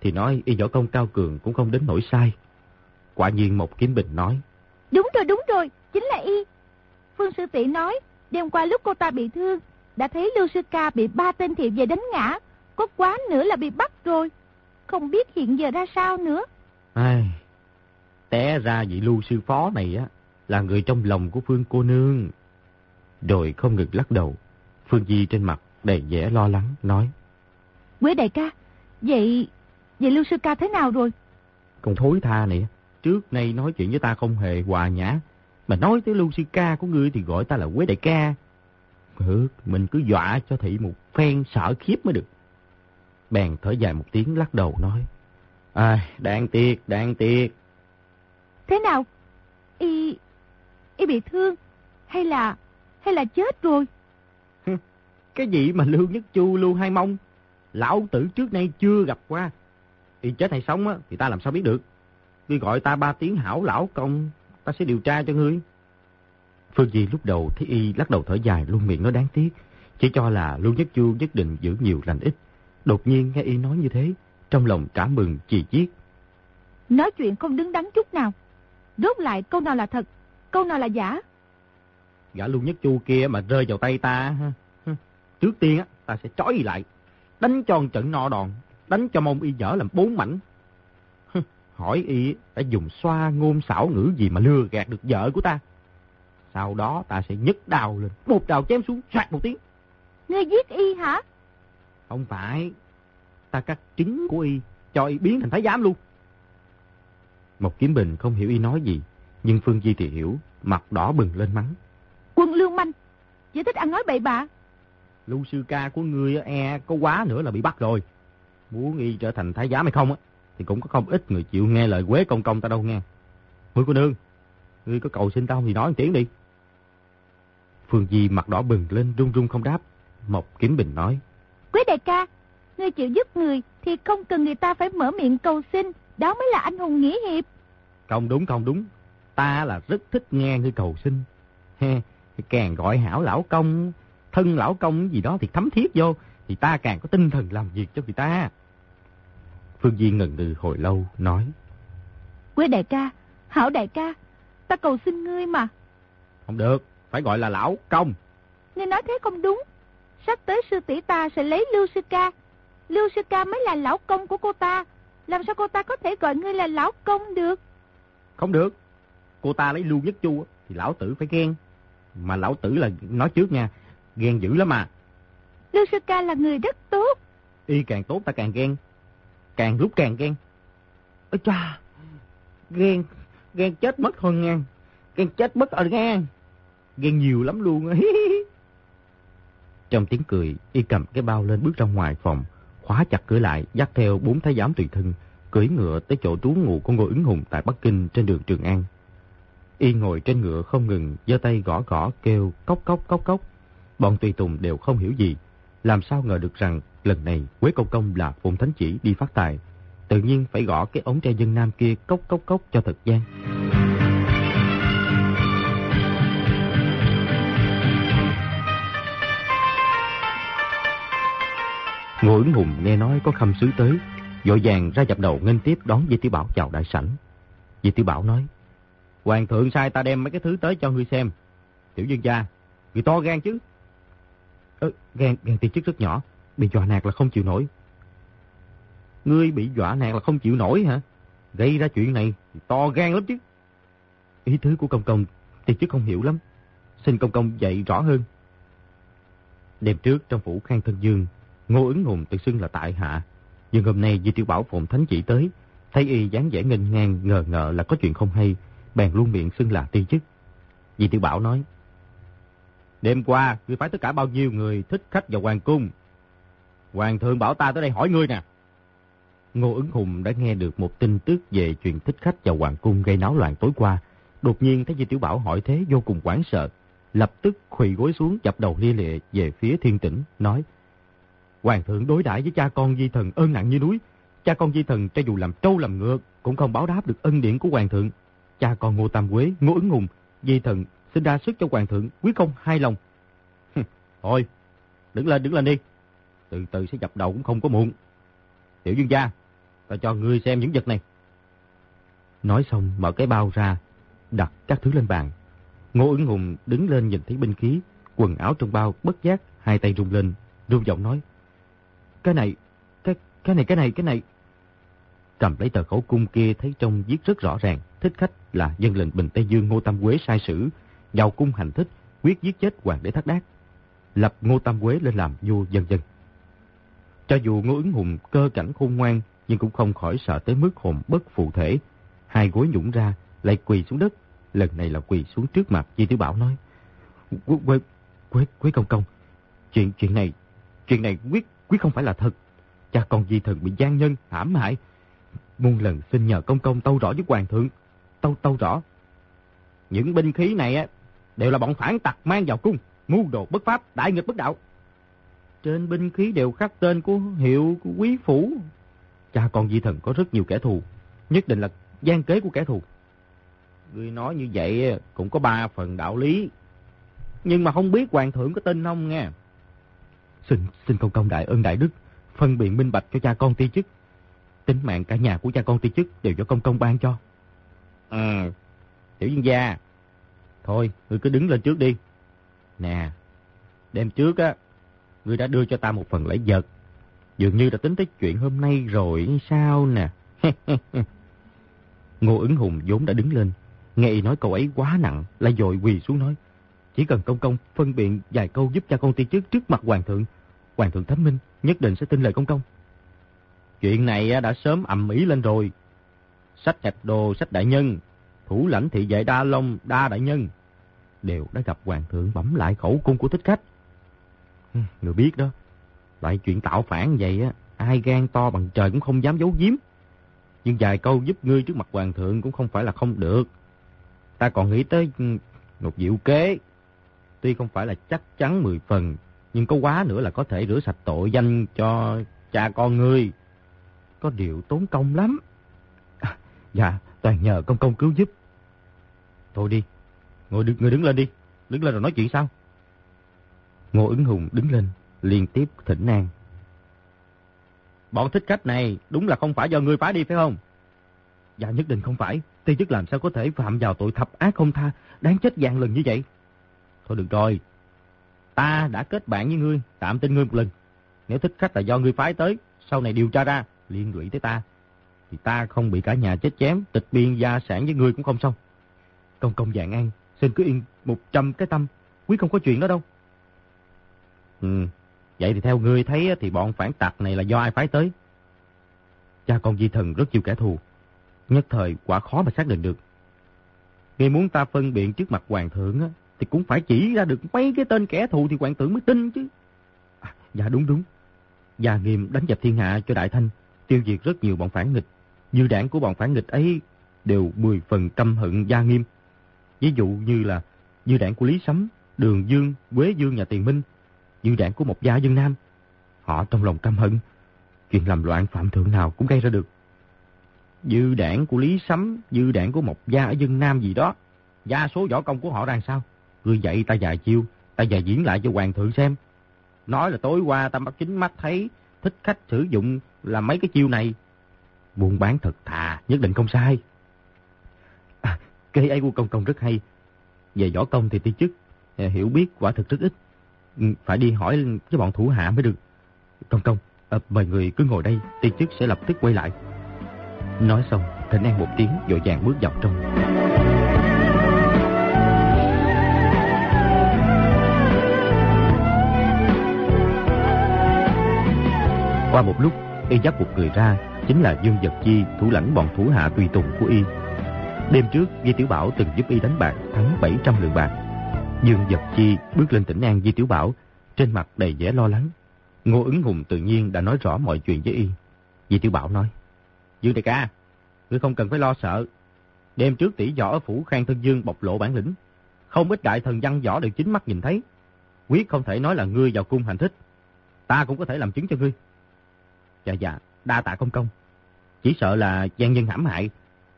thì nói y võ công cao cường cũng không đến nỗi sai. Quả nhiên một kiếm bình nói. Đúng rồi, đúng rồi, chính là y. Phương sư tỷ nói, đêm qua lúc cô ta bị thương, đã thấy Lưu Sư Ca bị ba tên thiệp về đánh ngã, có quá nữa là bị bắt rồi. Không biết hiện giờ ra sao nữa. Ai, té ra vị Lưu Sư Phó này á, là người trong lòng của Phương cô nương. Rồi không ngừng lắc đầu, Phương Di trên mặt đầy vẻ lo lắng, nói. Quế đại ca, vậy, vậy Lưu Sư Ca thế nào rồi? Con thối tha này, trước nay nói chuyện với ta không hề hòa nhã. Mà nói tới Lưu Sư Ca của ngươi thì gọi ta là Quế Đại Ca. Ừ, mình cứ dọa cho thị một phen sợ khiếp mới được. Bèn thở dài một tiếng lắc đầu nói. À, đáng tiếc, đáng tiếc. Thế nào? Y... Y bị thương? Hay là... Hay là chết rồi? Cái gì mà Lưu Nhất Chu, Lưu Hai Mông? Lão tử trước nay chưa gặp qua. Y chết hay sống á, thì ta làm sao biết được. Ngươi gọi ta ba tiếng hảo lão công, ta sẽ điều tra cho ngươi. Phương Di lúc đầu thấy y lắc đầu thở dài luôn miệng nói đáng tiếc. Chỉ cho là Lưu Nhất Chu nhất định giữ nhiều lành ít. Đột nhiên nghe y nói như thế, trong lòng cả mừng chì chiết. Nói chuyện không đứng đắn chút nào. Rốt lại câu nào là thật, câu nào là giả. Gã Lưu Nhất Chu kia mà rơi vào tay ta, trước tiên á, ta sẽ trói y lại. Đánh cho trận no đòn, đánh cho mông y dở làm bốn mảnh. Hỏi y đã dùng xoa ngôn xảo ngữ gì mà lừa gạt được vợ của ta. Sau đó ta sẽ nhấc đào lên, một đào chém xuống, soạt một tiếng. Ngươi giết y hả? Không phải, ta cắt trứng của y, cho y biến thành thái giám luôn. Một kiếm bình không hiểu y nói gì, nhưng Phương Di thì hiểu, mặt đỏ bừng lên mắng. Quân lương manh, chỉ thích ăn nói bậy bạ. Lưu sư ca của ngươi e có quá nữa là bị bắt rồi. Muốn y trở thành thái giám hay không á, thì cũng có không ít người chịu nghe lời quế công công ta đâu nghe. Ngươi cô nương, ngươi có cầu xin tao thì nói một tiếng đi. Phương Di mặt đỏ bừng lên run run không đáp. Một kiếm bình nói. Quế đại ca, ngươi chịu giúp người thì không cần người ta phải mở miệng cầu xin. Đó mới là anh hùng nghĩa hiệp. Không đúng không đúng. Ta là rất thích nghe ngươi cầu xin. He, càng gọi hảo lão công, thân lão công gì đó thì thấm thiết vô. Thì ta càng có tinh thần làm việc cho người ta. Phương Di ngần ngừ hồi lâu, nói. Quế đại ca, hảo đại ca, ta cầu xin ngươi mà. Không được, phải gọi là lão công. Ngươi nói thế không đúng. Sắp tới sư tỷ ta sẽ lấy Lưu Sư Ca. Lưu Sư Ca mới là lão công của cô ta. Làm sao cô ta có thể gọi ngươi là lão công được? Không được. Cô ta lấy Lưu Nhất Chu thì lão tử phải ghen. Mà lão tử là nói trước nha, ghen dữ lắm mà. Lưu Sư Ca là người rất tốt. Y càng tốt ta càng ghen. Càng lúc càng ghen. Ôi cha, ghen, ghen chết mất thôi ngang, Ghen chết mất rồi nghe. Ghen nhiều lắm luôn. Trong tiếng cười, y cầm cái bao lên bước ra ngoài phòng, khóa chặt cửa lại, dắt theo bốn thái giám tùy thân, cưỡi ngựa tới chỗ trú ngụ của Ngô Ứng Hùng tại Bắc Kinh trên đường Trường An. Y ngồi trên ngựa không ngừng, giơ tay gõ gõ kêu cốc cốc cốc cốc. Bọn tùy tùng đều không hiểu gì, làm sao ngờ được rằng lần này Quế Công Công là Phụng Thánh Chỉ đi phát tài, tự nhiên phải gõ cái ống tre dân nam kia cốc cốc cốc cho thật gian. Ngô ứng hùng nghe nói có khâm sứ tới, dội vàng ra dập đầu nghênh tiếp đón Di Tiểu Bảo chào đại sảnh. Di Tiểu Bảo nói, Hoàng thượng sai ta đem mấy cái thứ tới cho ngươi xem. Tiểu dương gia, người to gan chứ. Ơ, gan, gan tiền chức rất nhỏ, bị dọa nạt là không chịu nổi. Ngươi bị dọa nạt là không chịu nổi hả? Gây ra chuyện này thì to gan lắm chứ. Ý thứ của công công tiên chức không hiểu lắm. Xin công công dạy rõ hơn. Đêm trước trong phủ Khang Thân Dương, Ngô ứng hùng tự xưng là tại hạ. Nhưng hôm nay Di Tiểu Bảo phụng thánh chỉ tới, thấy y dáng vẻ nghênh ngang ngờ ngờ là có chuyện không hay, bèn luôn miệng xưng là ti chức. Di Tiểu Bảo nói, Đêm qua, ngươi phải tất cả bao nhiêu người thích khách vào hoàng cung? Hoàng thượng bảo ta tới đây hỏi ngươi nè. Ngô ứng hùng đã nghe được một tin tức về chuyện thích khách vào hoàng cung gây náo loạn tối qua. Đột nhiên thấy Di Tiểu Bảo hỏi thế vô cùng quảng sợ. Lập tức khủy gối xuống chập đầu lia lịa về phía thiên tĩnh, nói Hoàng thượng đối đãi với cha con di thần ơn nặng như núi. Cha con di thần cho dù làm trâu làm ngựa cũng không báo đáp được ân điển của hoàng thượng. Cha con Ngô Tam Quế, Ngô ứng hùng, di thần xin ra sức cho hoàng thượng, quý không hai lòng. Thôi, đứng lên, đứng lên đi. Từ từ sẽ dập đầu cũng không có muộn. Tiểu dương gia, ta cho ngươi xem những vật này. Nói xong mở cái bao ra, đặt các thứ lên bàn. Ngô ứng hùng đứng lên nhìn thấy binh khí, quần áo trong bao bất giác, hai tay rung lên, rung giọng nói. Cái này, cái, cái này, cái này, cái này. Cầm lấy tờ khẩu cung kia thấy trong viết rất rõ ràng, thích khách là dân lệnh Bình Tây Dương Ngô Tam Quế sai sử, vào cung hành thích, quyết giết chết hoàng đế thác đát. Lập Ngô Tam Quế lên làm vua dân dân. Cho dù Ngô ứng hùng cơ cảnh khôn ngoan, nhưng cũng không khỏi sợ tới mức hồn bất phụ thể. Hai gối nhũng ra, lại quỳ xuống đất. Lần này là quỳ xuống trước mặt Di Tiểu Bảo nói. Quế, quế, quế công công, chuyện chuyện này, chuyện này quyết quyết không phải là thật. Cha con di thần bị gian nhân, hãm hại. Muôn lần xin nhờ công công tâu rõ với hoàng thượng. Tâu tâu rõ. Những binh khí này á đều là bọn phản tặc mang vào cung. mưu đồ bất pháp, đại nghịch bất đạo. Trên binh khí đều khắc tên của hiệu của quý phủ. Cha con di thần có rất nhiều kẻ thù. Nhất định là gian kế của kẻ thù. Người nói như vậy cũng có ba phần đạo lý. Nhưng mà không biết hoàng thượng có tin không nghe. Xin, xin công công đại ơn đại đức, phân biện minh bạch cho cha con ti chức. Tính mạng cả nhà của cha con ti chức đều do công công ban cho. Ừ, tiểu viên gia. Thôi, ngươi cứ đứng lên trước đi. Nè, đêm trước á, ngươi đã đưa cho ta một phần lễ vật. Dường như đã tính tới chuyện hôm nay rồi sao nè. Ngô ứng hùng vốn đã đứng lên. Nghe y nói câu ấy quá nặng, lại dội quỳ xuống nói. Chỉ cần công công phân biện vài câu giúp cha con tiên trước trước mặt hoàng thượng. Hoàng thượng thánh minh nhất định sẽ tin lời công công. Chuyện này đã sớm ầm ĩ lên rồi. Sách hạch đồ sách đại nhân, thủ lãnh thị vệ đa long đa đại nhân, đều đã gặp hoàng thượng bẩm lại khẩu cung của thích khách. Ừ, người biết đó, loại chuyện tạo phản vậy á, ai gan to bằng trời cũng không dám giấu giếm. Nhưng vài câu giúp ngươi trước mặt hoàng thượng cũng không phải là không được. Ta còn nghĩ tới ừ, một diệu kế. Tuy không phải là chắc chắn mười phần, nhưng có quá nữa là có thể rửa sạch tội danh cho cha con ngươi. Có điều tốn công lắm. À, dạ, toàn nhờ công công cứu giúp. Thôi đi, ngồi đứng, người đứng lên đi. Đứng lên rồi nói chuyện sao? Ngô ứng hùng đứng lên, liên tiếp thỉnh an. Bọn thích khách này đúng là không phải do ngươi phá đi phải không? Dạ nhất định không phải. Ti chức làm sao có thể phạm vào tội thập ác không tha, đáng chết dạng lần như vậy. Thôi được rồi, ta đã kết bạn với ngươi, tạm tin ngươi một lần. Nếu thích khách là do ngươi phái tới, sau này điều tra ra, liên lụy tới ta, thì ta không bị cả nhà chết chém, tịch biên gia sản với ngươi cũng không xong. Công công dạng an, xin cứ yên một trăm cái tâm, quý không có chuyện đó đâu. Ừ, vậy thì theo ngươi thấy thì bọn phản tặc này là do ai phái tới? Cha con di thần rất nhiều kẻ thù, nhất thời quả khó mà xác định được. Ngươi muốn ta phân biện trước mặt hoàng thượng á, thì cũng phải chỉ ra được mấy cái tên kẻ thù thì hoàng thượng mới tin chứ. À, dạ đúng đúng. Gia nghiêm đánh dập thiên hạ cho Đại Thanh, tiêu diệt rất nhiều bọn phản nghịch. Dư đảng của bọn phản nghịch ấy đều mười phần căm hận Gia nghiêm. Ví dụ như là dư đảng của Lý Sấm, Đường Dương, Quế Dương nhà Tiền Minh, dư đạn của một gia dân Nam. Họ trong lòng căm hận, chuyện làm loạn phạm thượng nào cũng gây ra được. Dư đảng của Lý Sấm, dư đảng của một gia ở dân Nam gì đó. Gia số võ công của họ đang sao? người dạy ta dài chiêu, ta dài diễn lại cho hoàng thượng xem. Nói là tối qua ta bắt chính mắt thấy thích khách sử dụng là mấy cái chiêu này. Buôn bán thật thà, nhất định không sai. À, cây ấy của công công rất hay. Về võ công thì ti chức, hiểu biết quả thực rất ít. Ừ, phải đi hỏi với bọn thủ hạ mới được. Công công, à, mời người cứ ngồi đây, tiên chức sẽ lập tức quay lại. Nói xong, Thịnh An một tiếng vội vàng bước vào trong. Qua một lúc, y dắt một người ra, chính là Dương Vật Chi, thủ lãnh bọn thủ hạ tùy tùng của y. Đêm trước, Di Tiểu Bảo từng giúp y đánh bạc, thắng 700 lượng bạc. Dương Vật Chi bước lên tỉnh An Di Tiểu Bảo, trên mặt đầy vẻ lo lắng. Ngô ứng hùng tự nhiên đã nói rõ mọi chuyện với y. Di Tiểu Bảo nói, Dương đại ca, ngươi không cần phải lo sợ. Đêm trước tỷ võ ở phủ Khang Thân Dương bộc lộ bản lĩnh. Không ít đại thần văn võ đều chính mắt nhìn thấy. Quyết không thể nói là ngươi vào cung hành thích. Ta cũng có thể làm chứng cho ngươi. Dạ dạ, đa tạ công công. Chỉ sợ là gian nhân hãm hại.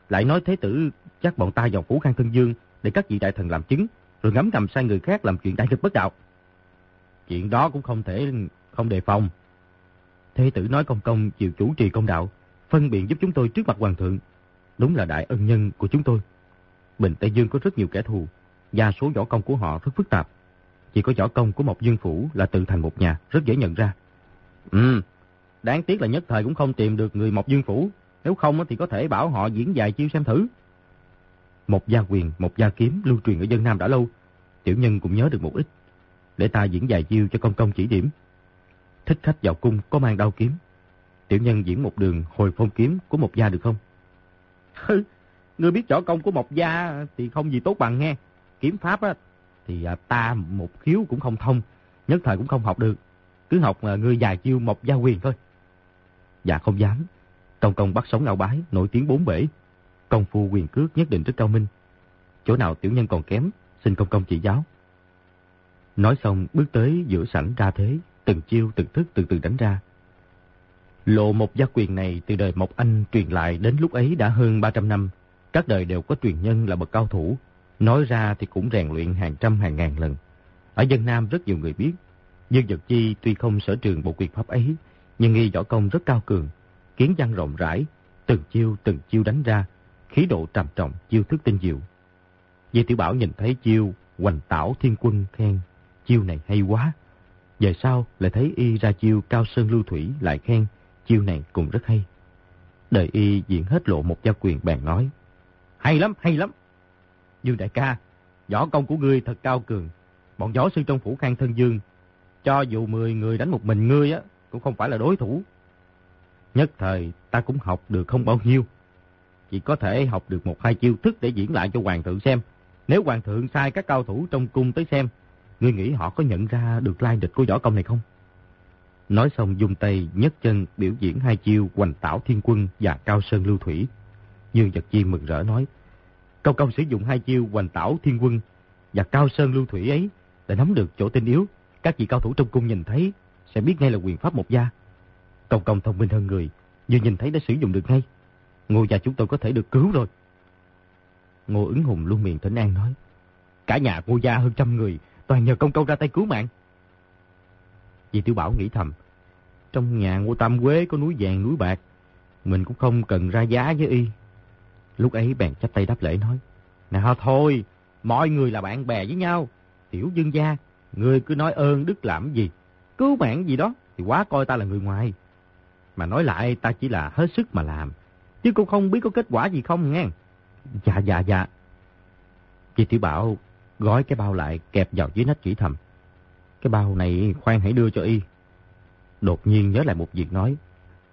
Lại nói thế tử chắc bọn ta vào phủ Khang Thân Dương để các vị đại thần làm chứng, rồi ngắm ngầm sai người khác làm chuyện đại nghịch bất đạo. Chuyện đó cũng không thể không đề phòng. Thế tử nói công công chịu chủ trì công đạo, phân biện giúp chúng tôi trước mặt hoàng thượng. Đúng là đại ân nhân của chúng tôi. Bình Tây Dương có rất nhiều kẻ thù, và số võ công của họ rất phức tạp. Chỉ có võ công của một dương phủ là tự thành một nhà, rất dễ nhận ra. Ừ, Đáng tiếc là nhất thời cũng không tìm được người Mộc Dương Phủ. Nếu không thì có thể bảo họ diễn dài chiêu xem thử. Một gia quyền, một gia kiếm lưu truyền ở dân Nam đã lâu. Tiểu nhân cũng nhớ được một ít. Để ta diễn vài chiêu cho công công chỉ điểm. Thích khách vào cung có mang đao kiếm. Tiểu nhân diễn một đường hồi phong kiếm của một gia được không? Hừ, ngươi biết võ công của một gia thì không gì tốt bằng nghe. Kiếm pháp á, thì à, ta một khiếu cũng không thông, nhất thời cũng không học được. Cứ học à, ngươi vài chiêu một gia quyền thôi. Dạ không dám. Công công bắt sống lão bái, nổi tiếng bốn bể. Công phu quyền cước nhất định rất cao minh. Chỗ nào tiểu nhân còn kém, xin công công chỉ giáo. Nói xong bước tới giữa sảnh ra thế, từng chiêu từng thức từ từ đánh ra. Lộ một gia quyền này từ đời Mộc Anh truyền lại đến lúc ấy đã hơn 300 năm. Các đời đều có truyền nhân là bậc cao thủ. Nói ra thì cũng rèn luyện hàng trăm hàng ngàn lần. Ở dân Nam rất nhiều người biết. Dương Vật Chi tuy không sở trường bộ quyền pháp ấy, nhưng nghi võ công rất cao cường, kiến văn rộng rãi, từng chiêu từng chiêu đánh ra, khí độ trầm trọng, chiêu thức tinh diệu. Di Tiểu Bảo nhìn thấy chiêu Hoành Tảo Thiên Quân khen, chiêu này hay quá. Về sau lại thấy y ra chiêu Cao Sơn Lưu Thủy lại khen, chiêu này cũng rất hay. Đời y diễn hết lộ một gia quyền bèn nói, hay lắm, hay lắm. Dương đại ca, võ công của ngươi thật cao cường. Bọn võ sư trong phủ khang thân dương, cho dù 10 người đánh một mình ngươi á, cũng không phải là đối thủ. Nhất thời ta cũng học được không bao nhiêu. Chỉ có thể học được một hai chiêu thức để diễn lại cho hoàng thượng xem. Nếu hoàng thượng sai các cao thủ trong cung tới xem, ngươi nghĩ họ có nhận ra được lai địch của võ công này không? Nói xong dùng tay nhấc chân biểu diễn hai chiêu hoành tảo thiên quân và cao sơn lưu thủy. Dương Giật Chi mừng rỡ nói, cao công sử dụng hai chiêu hoành tảo thiên quân và cao sơn lưu thủy ấy để nắm được chỗ tinh yếu. Các vị cao thủ trong cung nhìn thấy sẽ biết ngay là quyền pháp một gia. Công công thông minh hơn người, vừa nhìn thấy đã sử dụng được ngay. Ngô gia chúng tôi có thể được cứu rồi. Ngô ứng hùng luôn miệng thỉnh an nói. Cả nhà ngô gia hơn trăm người, toàn nhờ công câu ra tay cứu mạng. Vì tiểu bảo nghĩ thầm. Trong nhà ngô tam quế có núi vàng núi bạc, mình cũng không cần ra giá với y. Lúc ấy bèn chắp tay đáp lễ nói. Nào thôi, mọi người là bạn bè với nhau. Tiểu dương gia, người cứ nói ơn đức làm gì. Cứu mạng gì đó thì quá coi ta là người ngoài. Mà nói lại ta chỉ là hết sức mà làm. Chứ cũng không biết có kết quả gì không nghe. Dạ dạ dạ. Chị Tiểu Bảo gói cái bao lại kẹp vào dưới nách chỉ thầm. Cái bao này khoan hãy đưa cho y. Đột nhiên nhớ lại một việc nói.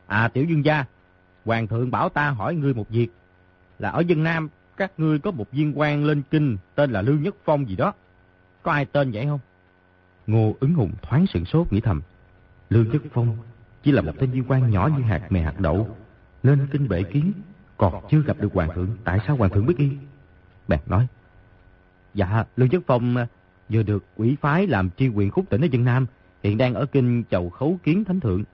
À Tiểu Dương Gia, Hoàng thượng bảo ta hỏi ngươi một việc. Là ở dân Nam, các ngươi có một viên quan lên kinh tên là Lưu Nhất Phong gì đó. Có ai tên vậy không? Ngô ứng hùng thoáng sửng sốt nghĩ thầm. Lưu Nhất Phong chỉ là một tên viên quan nhỏ như hạt mè hạt đậu. Lên kinh bệ kiến, còn chưa gặp được hoàng thượng. Tại sao hoàng thượng biết y? Bèn nói. Dạ, lương Nhất Phong à, vừa được quỷ phái làm tri quyền khúc tỉnh ở dân Nam. Hiện đang ở kinh chầu khấu kiến thánh thượng.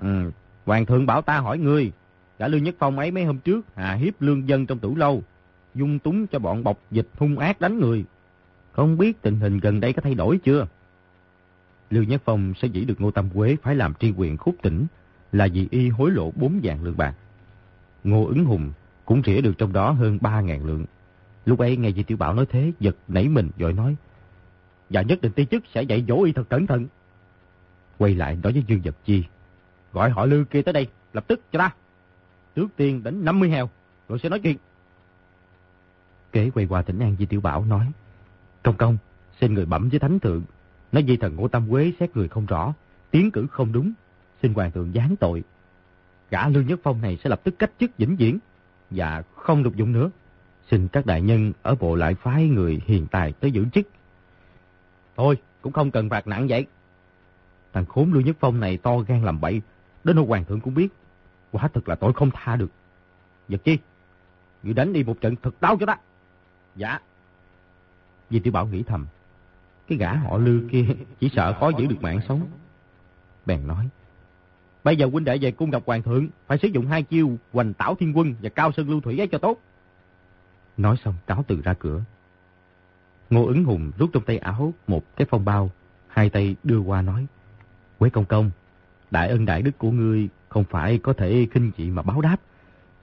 Ừ, hoàng thượng bảo ta hỏi ngươi. Cả lương Nhất Phong ấy mấy hôm trước hà hiếp lương dân trong tủ lâu. Dung túng cho bọn bọc dịch hung ác đánh người. Không biết tình hình gần đây có thay đổi chưa? Lưu Nhất Phong sẽ dĩ được Ngô Tâm Quế phải làm tri quyền khúc tỉnh là vì y hối lộ 4 vạn lượng bạc. Ngô ứng hùng cũng rỉa được trong đó hơn 3 ngàn lượng. Lúc ấy nghe Di Tiểu Bảo nói thế, giật nảy mình rồi nói. Dạ nhất định ti chức sẽ dạy dỗ y thật cẩn thận. Quay lại nói với Dương Vật Chi. Gọi họ Lưu kia tới đây, lập tức cho ta. Trước tiên đánh 50 heo, rồi sẽ nói chuyện. Kế quay qua tỉnh An Di Tiểu Bảo nói. Công công, xin người bẩm với thánh thượng. Nói di thần Ngô Tam Quế xét người không rõ, tiến cử không đúng. Xin hoàng thượng giáng tội. Gã Lương Nhất Phong này sẽ lập tức cách chức vĩnh viễn và không được dụng nữa. Xin các đại nhân ở bộ lại phái người hiền tài tới giữ chức. Thôi, cũng không cần phạt nặng vậy. Thằng khốn Lưu Nhất Phong này to gan làm bậy, đến nỗi hoàng thượng cũng biết. Quả thật là tội không tha được. Vật chi? Người đánh đi một trận thật đau cho ta. Dạ. Vì tiểu bảo nghĩ thầm. Cái gã họ Lư kia chỉ sợ khó giữ được mạng sống. Bèn nói. Bây giờ huynh đệ về cung gặp hoàng thượng, phải sử dụng hai chiêu hoành tảo thiên quân và cao sơn lưu thủy ấy cho tốt. Nói xong cáo từ ra cửa. Ngô ứng hùng rút trong tay áo một cái phong bao, hai tay đưa qua nói. Quế công công, đại ân đại đức của ngươi không phải có thể khinh chị mà báo đáp.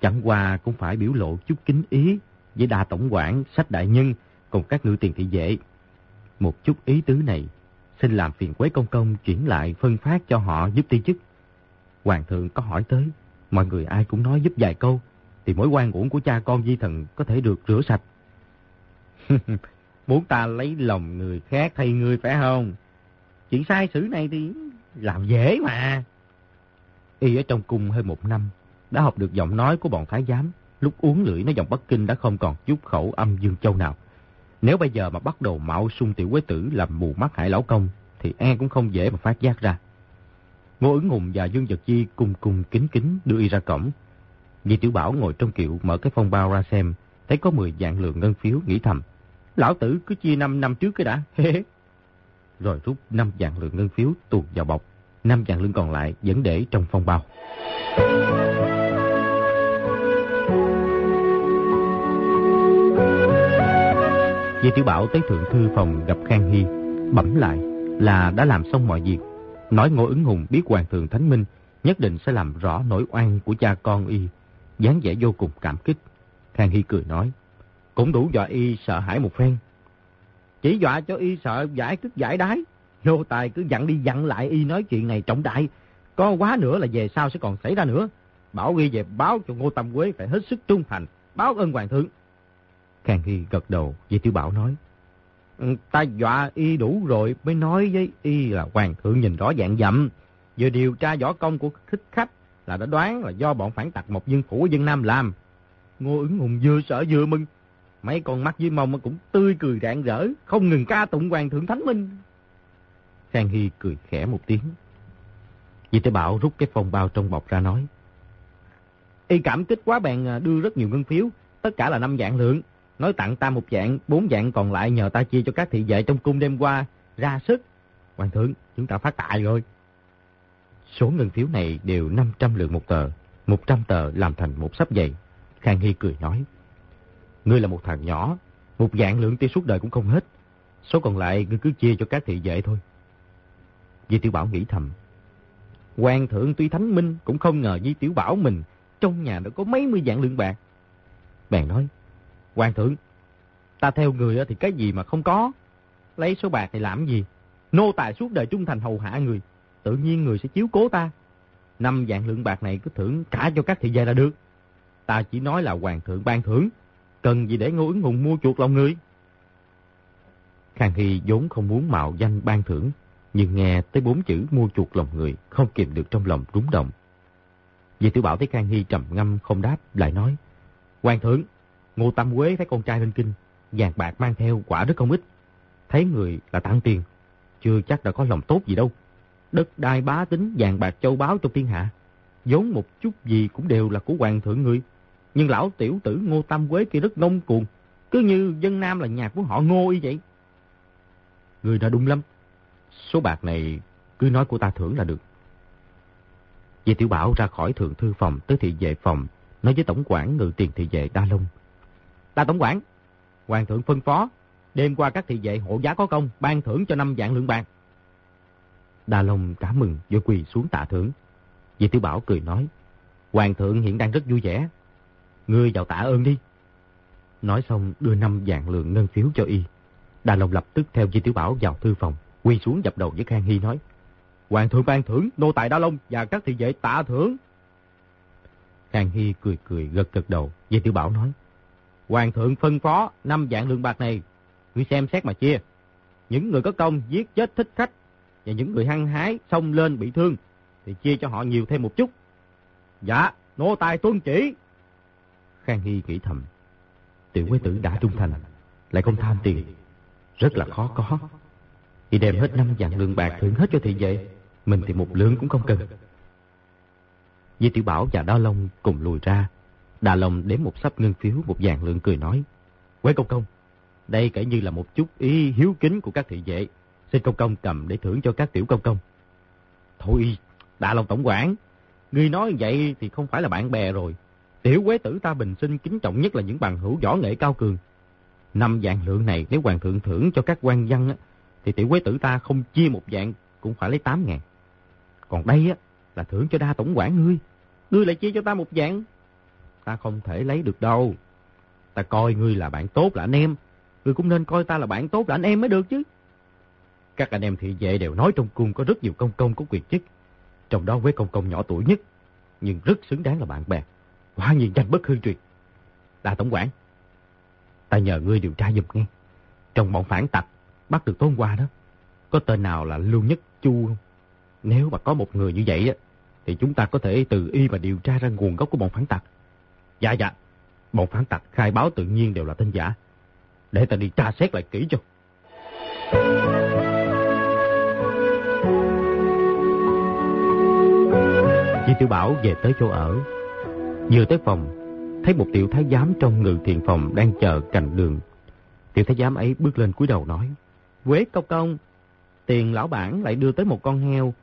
Chẳng qua cũng phải biểu lộ chút kính ý với đa tổng quản, sách đại nhân cùng các ngự tiền thị vệ. Một chút ý tứ này, xin làm phiền Quế công công chuyển lại phân phát cho họ giúp ti chức. Hoàng thượng có hỏi tới, mọi người ai cũng nói giúp vài câu, thì mối quan uổng của cha con di thần có thể được rửa sạch. Muốn ta lấy lòng người khác thay ngươi phải không? Chuyện sai sử này thì làm dễ mà. Y ở trong cung hơn một năm, đã học được giọng nói của bọn thái giám. Lúc uống lưỡi nói giọng Bắc Kinh đã không còn chút khẩu âm Dương Châu nào. Nếu bây giờ mà bắt đầu mạo sung tiểu quế tử làm mù mắt hải lão công, thì e cũng không dễ mà phát giác ra. Ngô ứng hùng và Dương Giật Chi cùng cùng kính kính đưa y ra cổng. Di Tiểu Bảo ngồi trong kiệu mở cái phong bao ra xem, thấy có 10 dạng lượng ngân phiếu nghĩ thầm. Lão tử cứ chia 5 năm trước cái đã. Rồi rút 5 dạng lượng ngân phiếu tuột vào bọc. 5 dạng lượng còn lại vẫn để trong phong bao. Di Tiểu Bảo tới thượng thư phòng gặp Khang Hy, bẩm lại là đã làm xong mọi việc. Nói Ngô ứng hùng biết Hoàng thượng Thánh Minh nhất định sẽ làm rõ nỗi oan của cha con y, dáng vẻ vô cùng cảm kích. Khang Hy cười nói, cũng đủ dọa y sợ hãi một phen. Chỉ dọa cho y sợ giải tức giải đái. Nô tài cứ dặn đi dặn lại y nói chuyện này trọng đại. Có quá nữa là về sau sẽ còn xảy ra nữa. Bảo y về báo cho Ngô Tâm Quế phải hết sức trung thành, báo ơn Hoàng thượng. Khang Hy gật đầu, với Tiểu Bảo nói. Ừ, ta dọa y đủ rồi mới nói với y là Hoàng thượng nhìn rõ dạng dậm. Vừa điều tra võ công của thích khách là đã đoán là do bọn phản tặc một dân phủ dân Nam làm. Ngô ứng hùng vừa sợ vừa mừng. Mấy con mắt dưới mông cũng tươi cười rạng rỡ, không ngừng ca tụng Hoàng thượng Thánh Minh. Khang Hy cười khẽ một tiếng. Vì Tế Bảo rút cái phong bao trong bọc ra nói. Y cảm kích quá bèn à, đưa rất nhiều ngân phiếu, tất cả là năm dạng lượng. Nói tặng ta một dạng, bốn dạng còn lại nhờ ta chia cho các thị vệ trong cung đêm qua, ra sức. Hoàng thượng, chúng ta phát tài rồi. Số ngân phiếu này đều 500 lượng một tờ, 100 tờ làm thành một sắp dày. Khang Hy cười nói, Ngươi là một thằng nhỏ, một dạng lượng tiêu suốt đời cũng không hết. Số còn lại ngươi cứ chia cho các thị vệ thôi. Di Tiểu Bảo nghĩ thầm, Hoàng thượng tuy thánh minh cũng không ngờ Di Tiểu Bảo mình trong nhà đã có mấy mươi dạng lượng bạc. Bèn nói, Hoàng thượng, ta theo người thì cái gì mà không có. Lấy số bạc thì làm gì? Nô tài suốt đời trung thành hầu hạ người. Tự nhiên người sẽ chiếu cố ta. năm vạn lượng bạc này cứ thưởng cả cho các thị vệ là được. Ta chỉ nói là hoàng thượng ban thưởng, cần gì để ngô ứng hùng mua chuột lòng người. Khang Hy vốn không muốn mạo danh ban thưởng, nhưng nghe tới bốn chữ mua chuột lòng người, không kìm được trong lòng rúng động. Vì tiểu bảo thấy Khang Hy trầm ngâm không đáp, lại nói, Hoàng thượng, Ngô Tâm Quế thấy con trai lên kinh, vàng bạc mang theo quả rất không ít. Thấy người là tặng tiền, chưa chắc đã có lòng tốt gì đâu. Đất đai bá tính vàng bạc châu báu trong thiên hạ, vốn một chút gì cũng đều là của hoàng thượng người. Nhưng lão tiểu tử Ngô Tâm Quế kia rất ngông cuồng, cứ như dân Nam là nhà của họ Ngô y vậy. Người đã đúng lắm. Số bạc này cứ nói của ta thưởng là được. Vì Tiểu Bảo ra khỏi thượng thư phòng tới thị vệ phòng, nói với tổng quản ngự tiền thị vệ Đa Long. Ta tổng quản, hoàng thượng phân phó, đêm qua các thị vệ hộ giá có công, ban thưởng cho năm vạn lượng bạc. Đà Long cảm mừng, vô quỳ xuống tạ thưởng. Vì Tiểu Bảo cười nói, hoàng thượng hiện đang rất vui vẻ. Ngươi vào tạ ơn đi. Nói xong đưa năm vạn lượng ngân phiếu cho y. Đà Long lập tức theo Di Tiểu Bảo vào thư phòng, quỳ xuống dập đầu với Khang Hy nói. Hoàng thượng ban thưởng, nô tài Đa Long và các thị vệ tạ thưởng. Khang Hy cười cười gật gật đầu, Di Tiểu Bảo nói. Hoàng thượng phân phó năm dạng lượng bạc này, ngươi xem xét mà chia. Những người có công giết chết thích khách và những người hăng hái xông lên bị thương thì chia cho họ nhiều thêm một chút. Dạ, nô tài tuân chỉ. Khang Hy nghĩ thầm. Tiểu quế tử đã trung thành, lại không tham tiền, rất là khó có. Thì đem hết năm dạng lượng bạc thưởng hết cho thị vệ, mình thì một lượng cũng không cần. Di Tiểu Bảo và Đa Long cùng lùi ra đà Long đếm một sắp ngân phiếu một vàng lượng cười nói. Quế công công, đây kể như là một chút ý hiếu kính của các thị vệ. Xin công công cầm để thưởng cho các tiểu công công. Thôi, Đà Long Tổng quản, ngươi nói vậy thì không phải là bạn bè rồi. Tiểu quế tử ta bình sinh kính trọng nhất là những bằng hữu võ nghệ cao cường. Năm dạng lượng này nếu hoàng thượng thưởng cho các quan dân á, thì tiểu quế tử ta không chia một dạng cũng phải lấy tám ngàn. Còn đây á, là thưởng cho đa tổng quản ngươi. Ngươi lại chia cho ta một dạng Ta không thể lấy được đâu. Ta coi ngươi là bạn tốt là anh em. Ngươi cũng nên coi ta là bạn tốt là anh em mới được chứ. Các anh em thị vệ đều nói trong cung có rất nhiều công công có quyền chức. Trong đó với công công nhỏ tuổi nhất. Nhưng rất xứng đáng là bạn bè. Quả nhiên danh bất hư truyền. là tổng quản. Ta nhờ ngươi điều tra giùm nghe. Trong bọn phản tặc bắt được tối qua đó. Có tên nào là Lưu Nhất Chu không? Nếu mà có một người như vậy á, thì chúng ta có thể từ y mà điều tra ra nguồn gốc của bọn phản tặc. Dạ dạ, bọn phản tặc khai báo tự nhiên đều là tên giả. Để ta đi tra xét lại kỹ cho. Di Tiểu Bảo về tới chỗ ở. Vừa tới phòng, thấy một tiểu thái giám trong ngự thiền phòng đang chờ cạnh đường. Tiểu thái giám ấy bước lên cúi đầu nói. Quế công công, tiền lão bản lại đưa tới một con heo.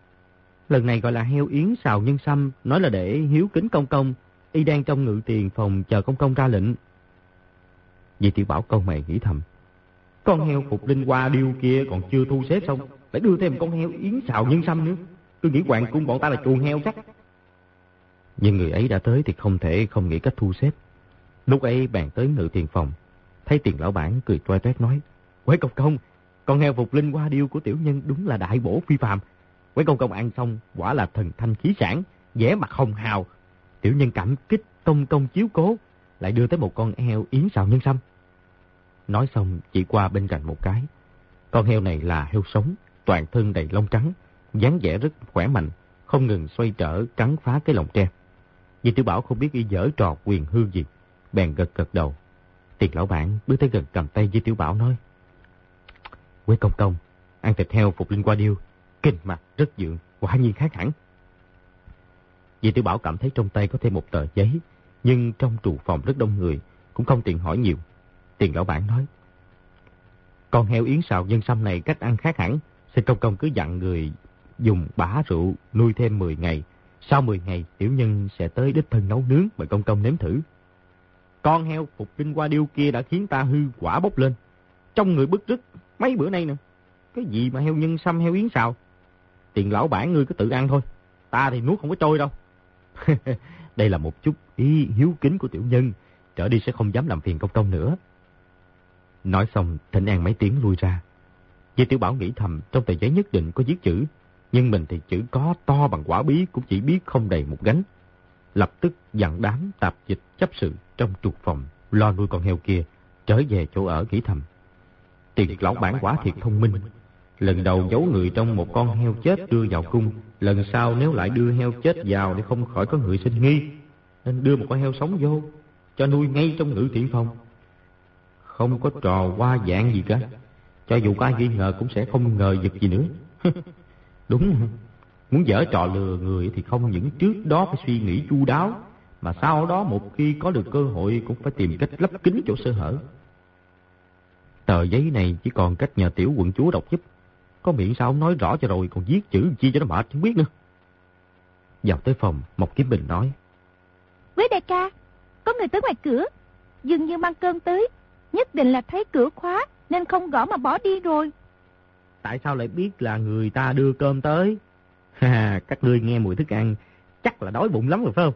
Lần này gọi là heo yến xào nhân sâm, nói là để hiếu kính công công. Y đang trong ngự tiền phòng chờ công công ra lệnh. Vì tiểu bảo câu mày nghĩ thầm. Con heo phục linh hoa điêu kia còn chưa thu xếp xong, lại đưa thêm con heo yến xào nhân sâm nữa. Tôi nghĩ hoàng cung bọn ta là chuồng heo chắc. Nhưng người ấy đã tới thì không thể không nghĩ cách thu xếp. Lúc ấy bàn tới ngự tiền phòng, thấy tiền lão bản cười toe toét nói. Quế công công, con heo phục linh hoa điêu của tiểu nhân đúng là đại bổ phi phàm. Quế công công ăn xong, quả là thần thanh khí sản, vẻ mặt hồng hào. Tiểu nhân cảm kích công công chiếu cố, lại đưa tới một con heo yến xào nhân sâm. Nói xong chỉ qua bên cạnh một cái. Con heo này là heo sống, toàn thân đầy lông trắng, dáng vẻ rất khỏe mạnh, không ngừng xoay trở cắn phá cái lồng tre. Vì tiểu bảo không biết y dở trò quyền hư gì, bèn gật gật đầu. Tiền lão bản bước tới gần cầm tay với tiểu bảo nói. Quế công công, ăn thịt heo phục linh qua điêu, kinh mặt rất dượng, quả nhiên khác hẳn. Vì tiểu bảo cảm thấy trong tay có thêm một tờ giấy, nhưng trong trụ phòng rất đông người, cũng không tiện hỏi nhiều. Tiền lão bản nói. Con heo yến xào nhân sâm này cách ăn khác hẳn, xin công công cứ dặn người dùng bá rượu nuôi thêm 10 ngày. Sau 10 ngày, tiểu nhân sẽ tới đích thân nấu nướng mời công công nếm thử. Con heo phục linh qua điêu kia đã khiến ta hư quả bốc lên. Trong người bức rứt mấy bữa nay nè. Cái gì mà heo nhân xăm heo yến xào. Tiền lão bản ngươi cứ tự ăn thôi. Ta thì nuốt không có trôi đâu. Đây là một chút ý hiếu kính của tiểu nhân. Trở đi sẽ không dám làm phiền công công nữa. Nói xong, Thịnh An mấy tiếng lui ra. Vì tiểu bảo nghĩ thầm trong tờ giấy nhất định có viết chữ. Nhưng mình thì chữ có to bằng quả bí cũng chỉ biết không đầy một gánh. Lập tức dặn đám tạp dịch chấp sự trong trục phòng, lo nuôi con heo kia, trở về chỗ ở nghỉ thầm. Tiền lão bản quả thiệt thông minh. Lần đầu giấu người trong một con heo chết đưa vào cung, lần sau nếu lại đưa heo chết vào để không khỏi có người sinh nghi, nên đưa một con heo sống vô, cho nuôi ngay trong ngữ thiện phòng. Không có trò qua dạng gì cả. Cho dù có ai nghi ngờ cũng sẽ không ngờ giật gì nữa. Đúng, muốn dở trò lừa người thì không những trước đó phải suy nghĩ chu đáo, mà sau đó một khi có được cơ hội cũng phải tìm cách lấp kín chỗ sơ hở. Tờ giấy này chỉ còn cách nhờ tiểu quận chúa đọc giúp. Có miệng sao ông nói rõ cho rồi, còn viết chữ chi cho nó mệt không biết nữa. Vào tới phòng, Mộc Kiếm Bình nói. Quý đại ca, có người tới ngoài cửa. Dường như mang cơm tới. Nhất định là thấy cửa khóa, nên không gõ mà bỏ đi rồi. Tại sao lại biết là người ta đưa cơm tới? Ha, các ngươi nghe mùi thức ăn, chắc là đói bụng lắm rồi phải không?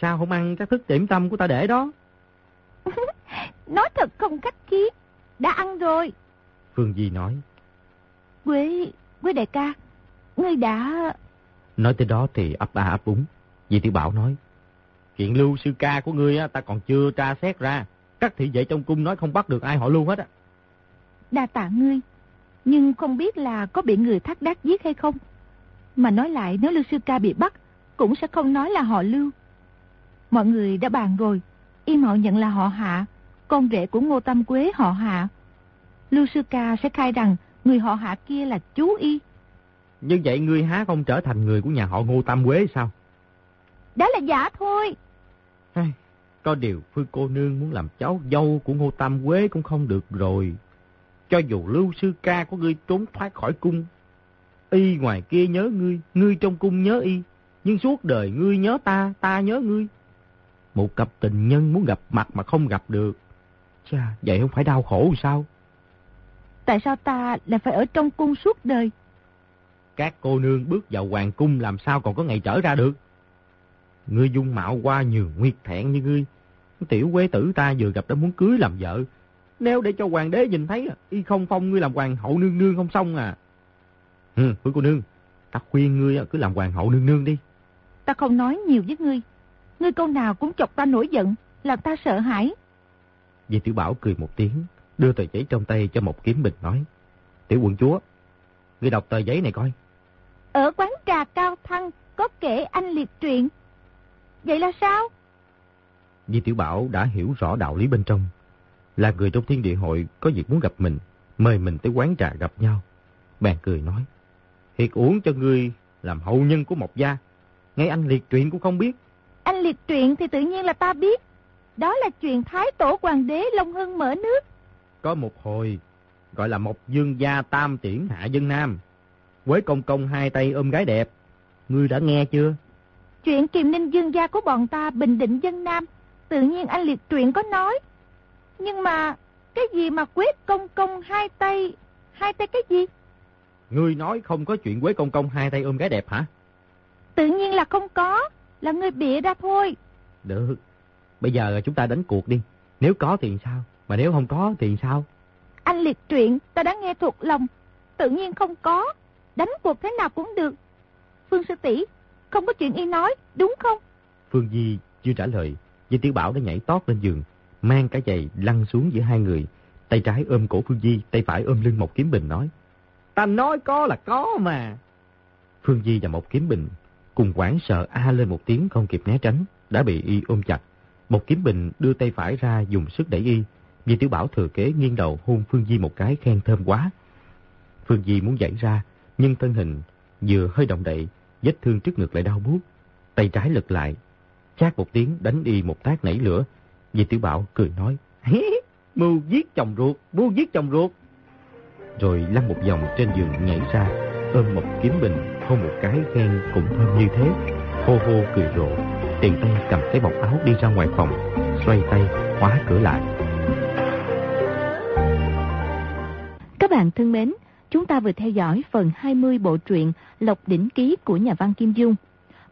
Sao không ăn các thức điểm tâm của ta để đó? nói thật không khách khí, đã ăn rồi. Phương Di nói. Quế, Quế đại ca, ngươi đã... Nói tới đó thì ấp a ấp úng. Di Tiểu Bảo nói. Chuyện lưu sư ca của ngươi á, ta còn chưa tra xét ra. Các thị vệ trong cung nói không bắt được ai họ lưu hết á. Đa tạ ngươi, nhưng không biết là có bị người thác đác giết hay không. Mà nói lại nếu lưu sư ca bị bắt, cũng sẽ không nói là họ lưu. Mọi người đã bàn rồi, im họ nhận là họ hạ, con rể của Ngô Tâm Quế họ hạ. Lưu sư ca sẽ khai rằng người họ hạ kia là chú y. Như vậy ngươi há không trở thành người của nhà họ Ngô Tâm Quế sao? Đó là giả thôi. Có điều Phương cô nương muốn làm cháu dâu của Ngô Tam Quế cũng không được rồi. Cho dù lưu sư ca của ngươi trốn thoát khỏi cung. Y ngoài kia nhớ ngươi, ngươi trong cung nhớ y. Nhưng suốt đời ngươi nhớ ta, ta nhớ ngươi. Một cặp tình nhân muốn gặp mặt mà không gặp được. Chà, vậy không phải đau khổ sao? Tại sao ta lại phải ở trong cung suốt đời? Các cô nương bước vào hoàng cung làm sao còn có ngày trở ra được? Ngươi dung mạo qua nhường nguyệt thẹn như ngươi. Tiểu quế tử ta vừa gặp đã muốn cưới làm vợ. Nếu để cho hoàng đế nhìn thấy, y không phong ngươi làm hoàng hậu nương nương không xong à. Ừ, Phương cô nương, ta khuyên ngươi cứ làm hoàng hậu nương nương đi. Ta không nói nhiều với ngươi. Ngươi câu nào cũng chọc ta nổi giận, làm ta sợ hãi. Vì tiểu bảo cười một tiếng, đưa tờ giấy trong tay cho một kiếm bình nói. Tiểu quận chúa, ngươi đọc tờ giấy này coi. Ở quán trà cao thăng có kể anh liệt truyện. Vậy là sao? Di Tiểu Bảo đã hiểu rõ đạo lý bên trong. Là người trong thiên địa hội có việc muốn gặp mình, mời mình tới quán trà gặp nhau. Bèn cười nói, Thiệt uống cho ngươi làm hậu nhân của Mộc Gia. Ngay anh liệt truyện cũng không biết. Anh liệt truyện thì tự nhiên là ta biết. Đó là chuyện Thái Tổ Hoàng đế Long Hưng mở nước. Có một hồi, gọi là Mộc Dương Gia Tam Tiễn Hạ Dân Nam. Quế công công hai tay ôm gái đẹp. Ngươi đã nghe chưa? Chuyện kiềm ninh dương gia của bọn ta bình định dân Nam, tự nhiên anh liệt truyện có nói. Nhưng mà, cái gì mà quyết công công hai tay, hai tay cái gì? Ngươi nói không có chuyện Quế Công Công hai tay ôm gái đẹp hả? Tự nhiên là không có, là ngươi bịa ra thôi. Được, bây giờ chúng ta đánh cuộc đi. Nếu có thì sao? Mà nếu không có thì sao? Anh liệt truyện, ta đã nghe thuộc lòng. Tự nhiên không có. Đánh cuộc thế nào cũng được. Phương sư tỷ không có chuyện y nói, đúng không? Phương Di chưa trả lời, Di Tiểu Bảo đã nhảy tót lên giường, mang cả giày lăn xuống giữa hai người. Tay trái ôm cổ Phương Di, tay phải ôm lưng một kiếm bình nói. Ta nói có là có mà. Phương Di và một kiếm bình cùng quảng sợ a lên một tiếng không kịp né tránh, đã bị y ôm chặt. Một kiếm bình đưa tay phải ra dùng sức đẩy y. Di Tiểu Bảo thừa kế nghiêng đầu hôn Phương Di một cái khen thơm quá. Phương Di muốn dậy ra, nhưng thân hình vừa hơi động đậy, vết thương trước ngực lại đau buốt. Tay trái lật lại, chát một tiếng đánh y một tác nảy lửa. Di Tiểu Bảo cười nói, mưu giết chồng ruột, mưu giết chồng ruột. Rồi lăn một vòng trên giường nhảy ra, ôm một kiếm bình, hôn một cái khen cũng thơm như thế. Hô hô cười rộ, tiền tay cầm cái bọc áo đi ra ngoài phòng, xoay tay, khóa cửa lại. Các bạn thân mến, chúng ta vừa theo dõi phần 20 bộ truyện Lộc Đỉnh Ký của nhà văn Kim Dung.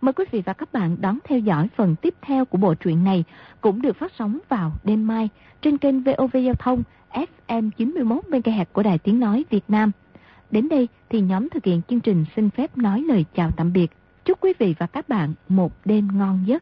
Mời quý vị và các bạn đón theo dõi phần tiếp theo của bộ truyện này cũng được phát sóng vào đêm mai trên kênh VOV Giao thông FM 91MHz của Đài Tiếng Nói Việt Nam. Đến đây thì nhóm thực hiện chương trình xin phép nói lời chào tạm biệt. Chúc quý vị và các bạn một đêm ngon giấc.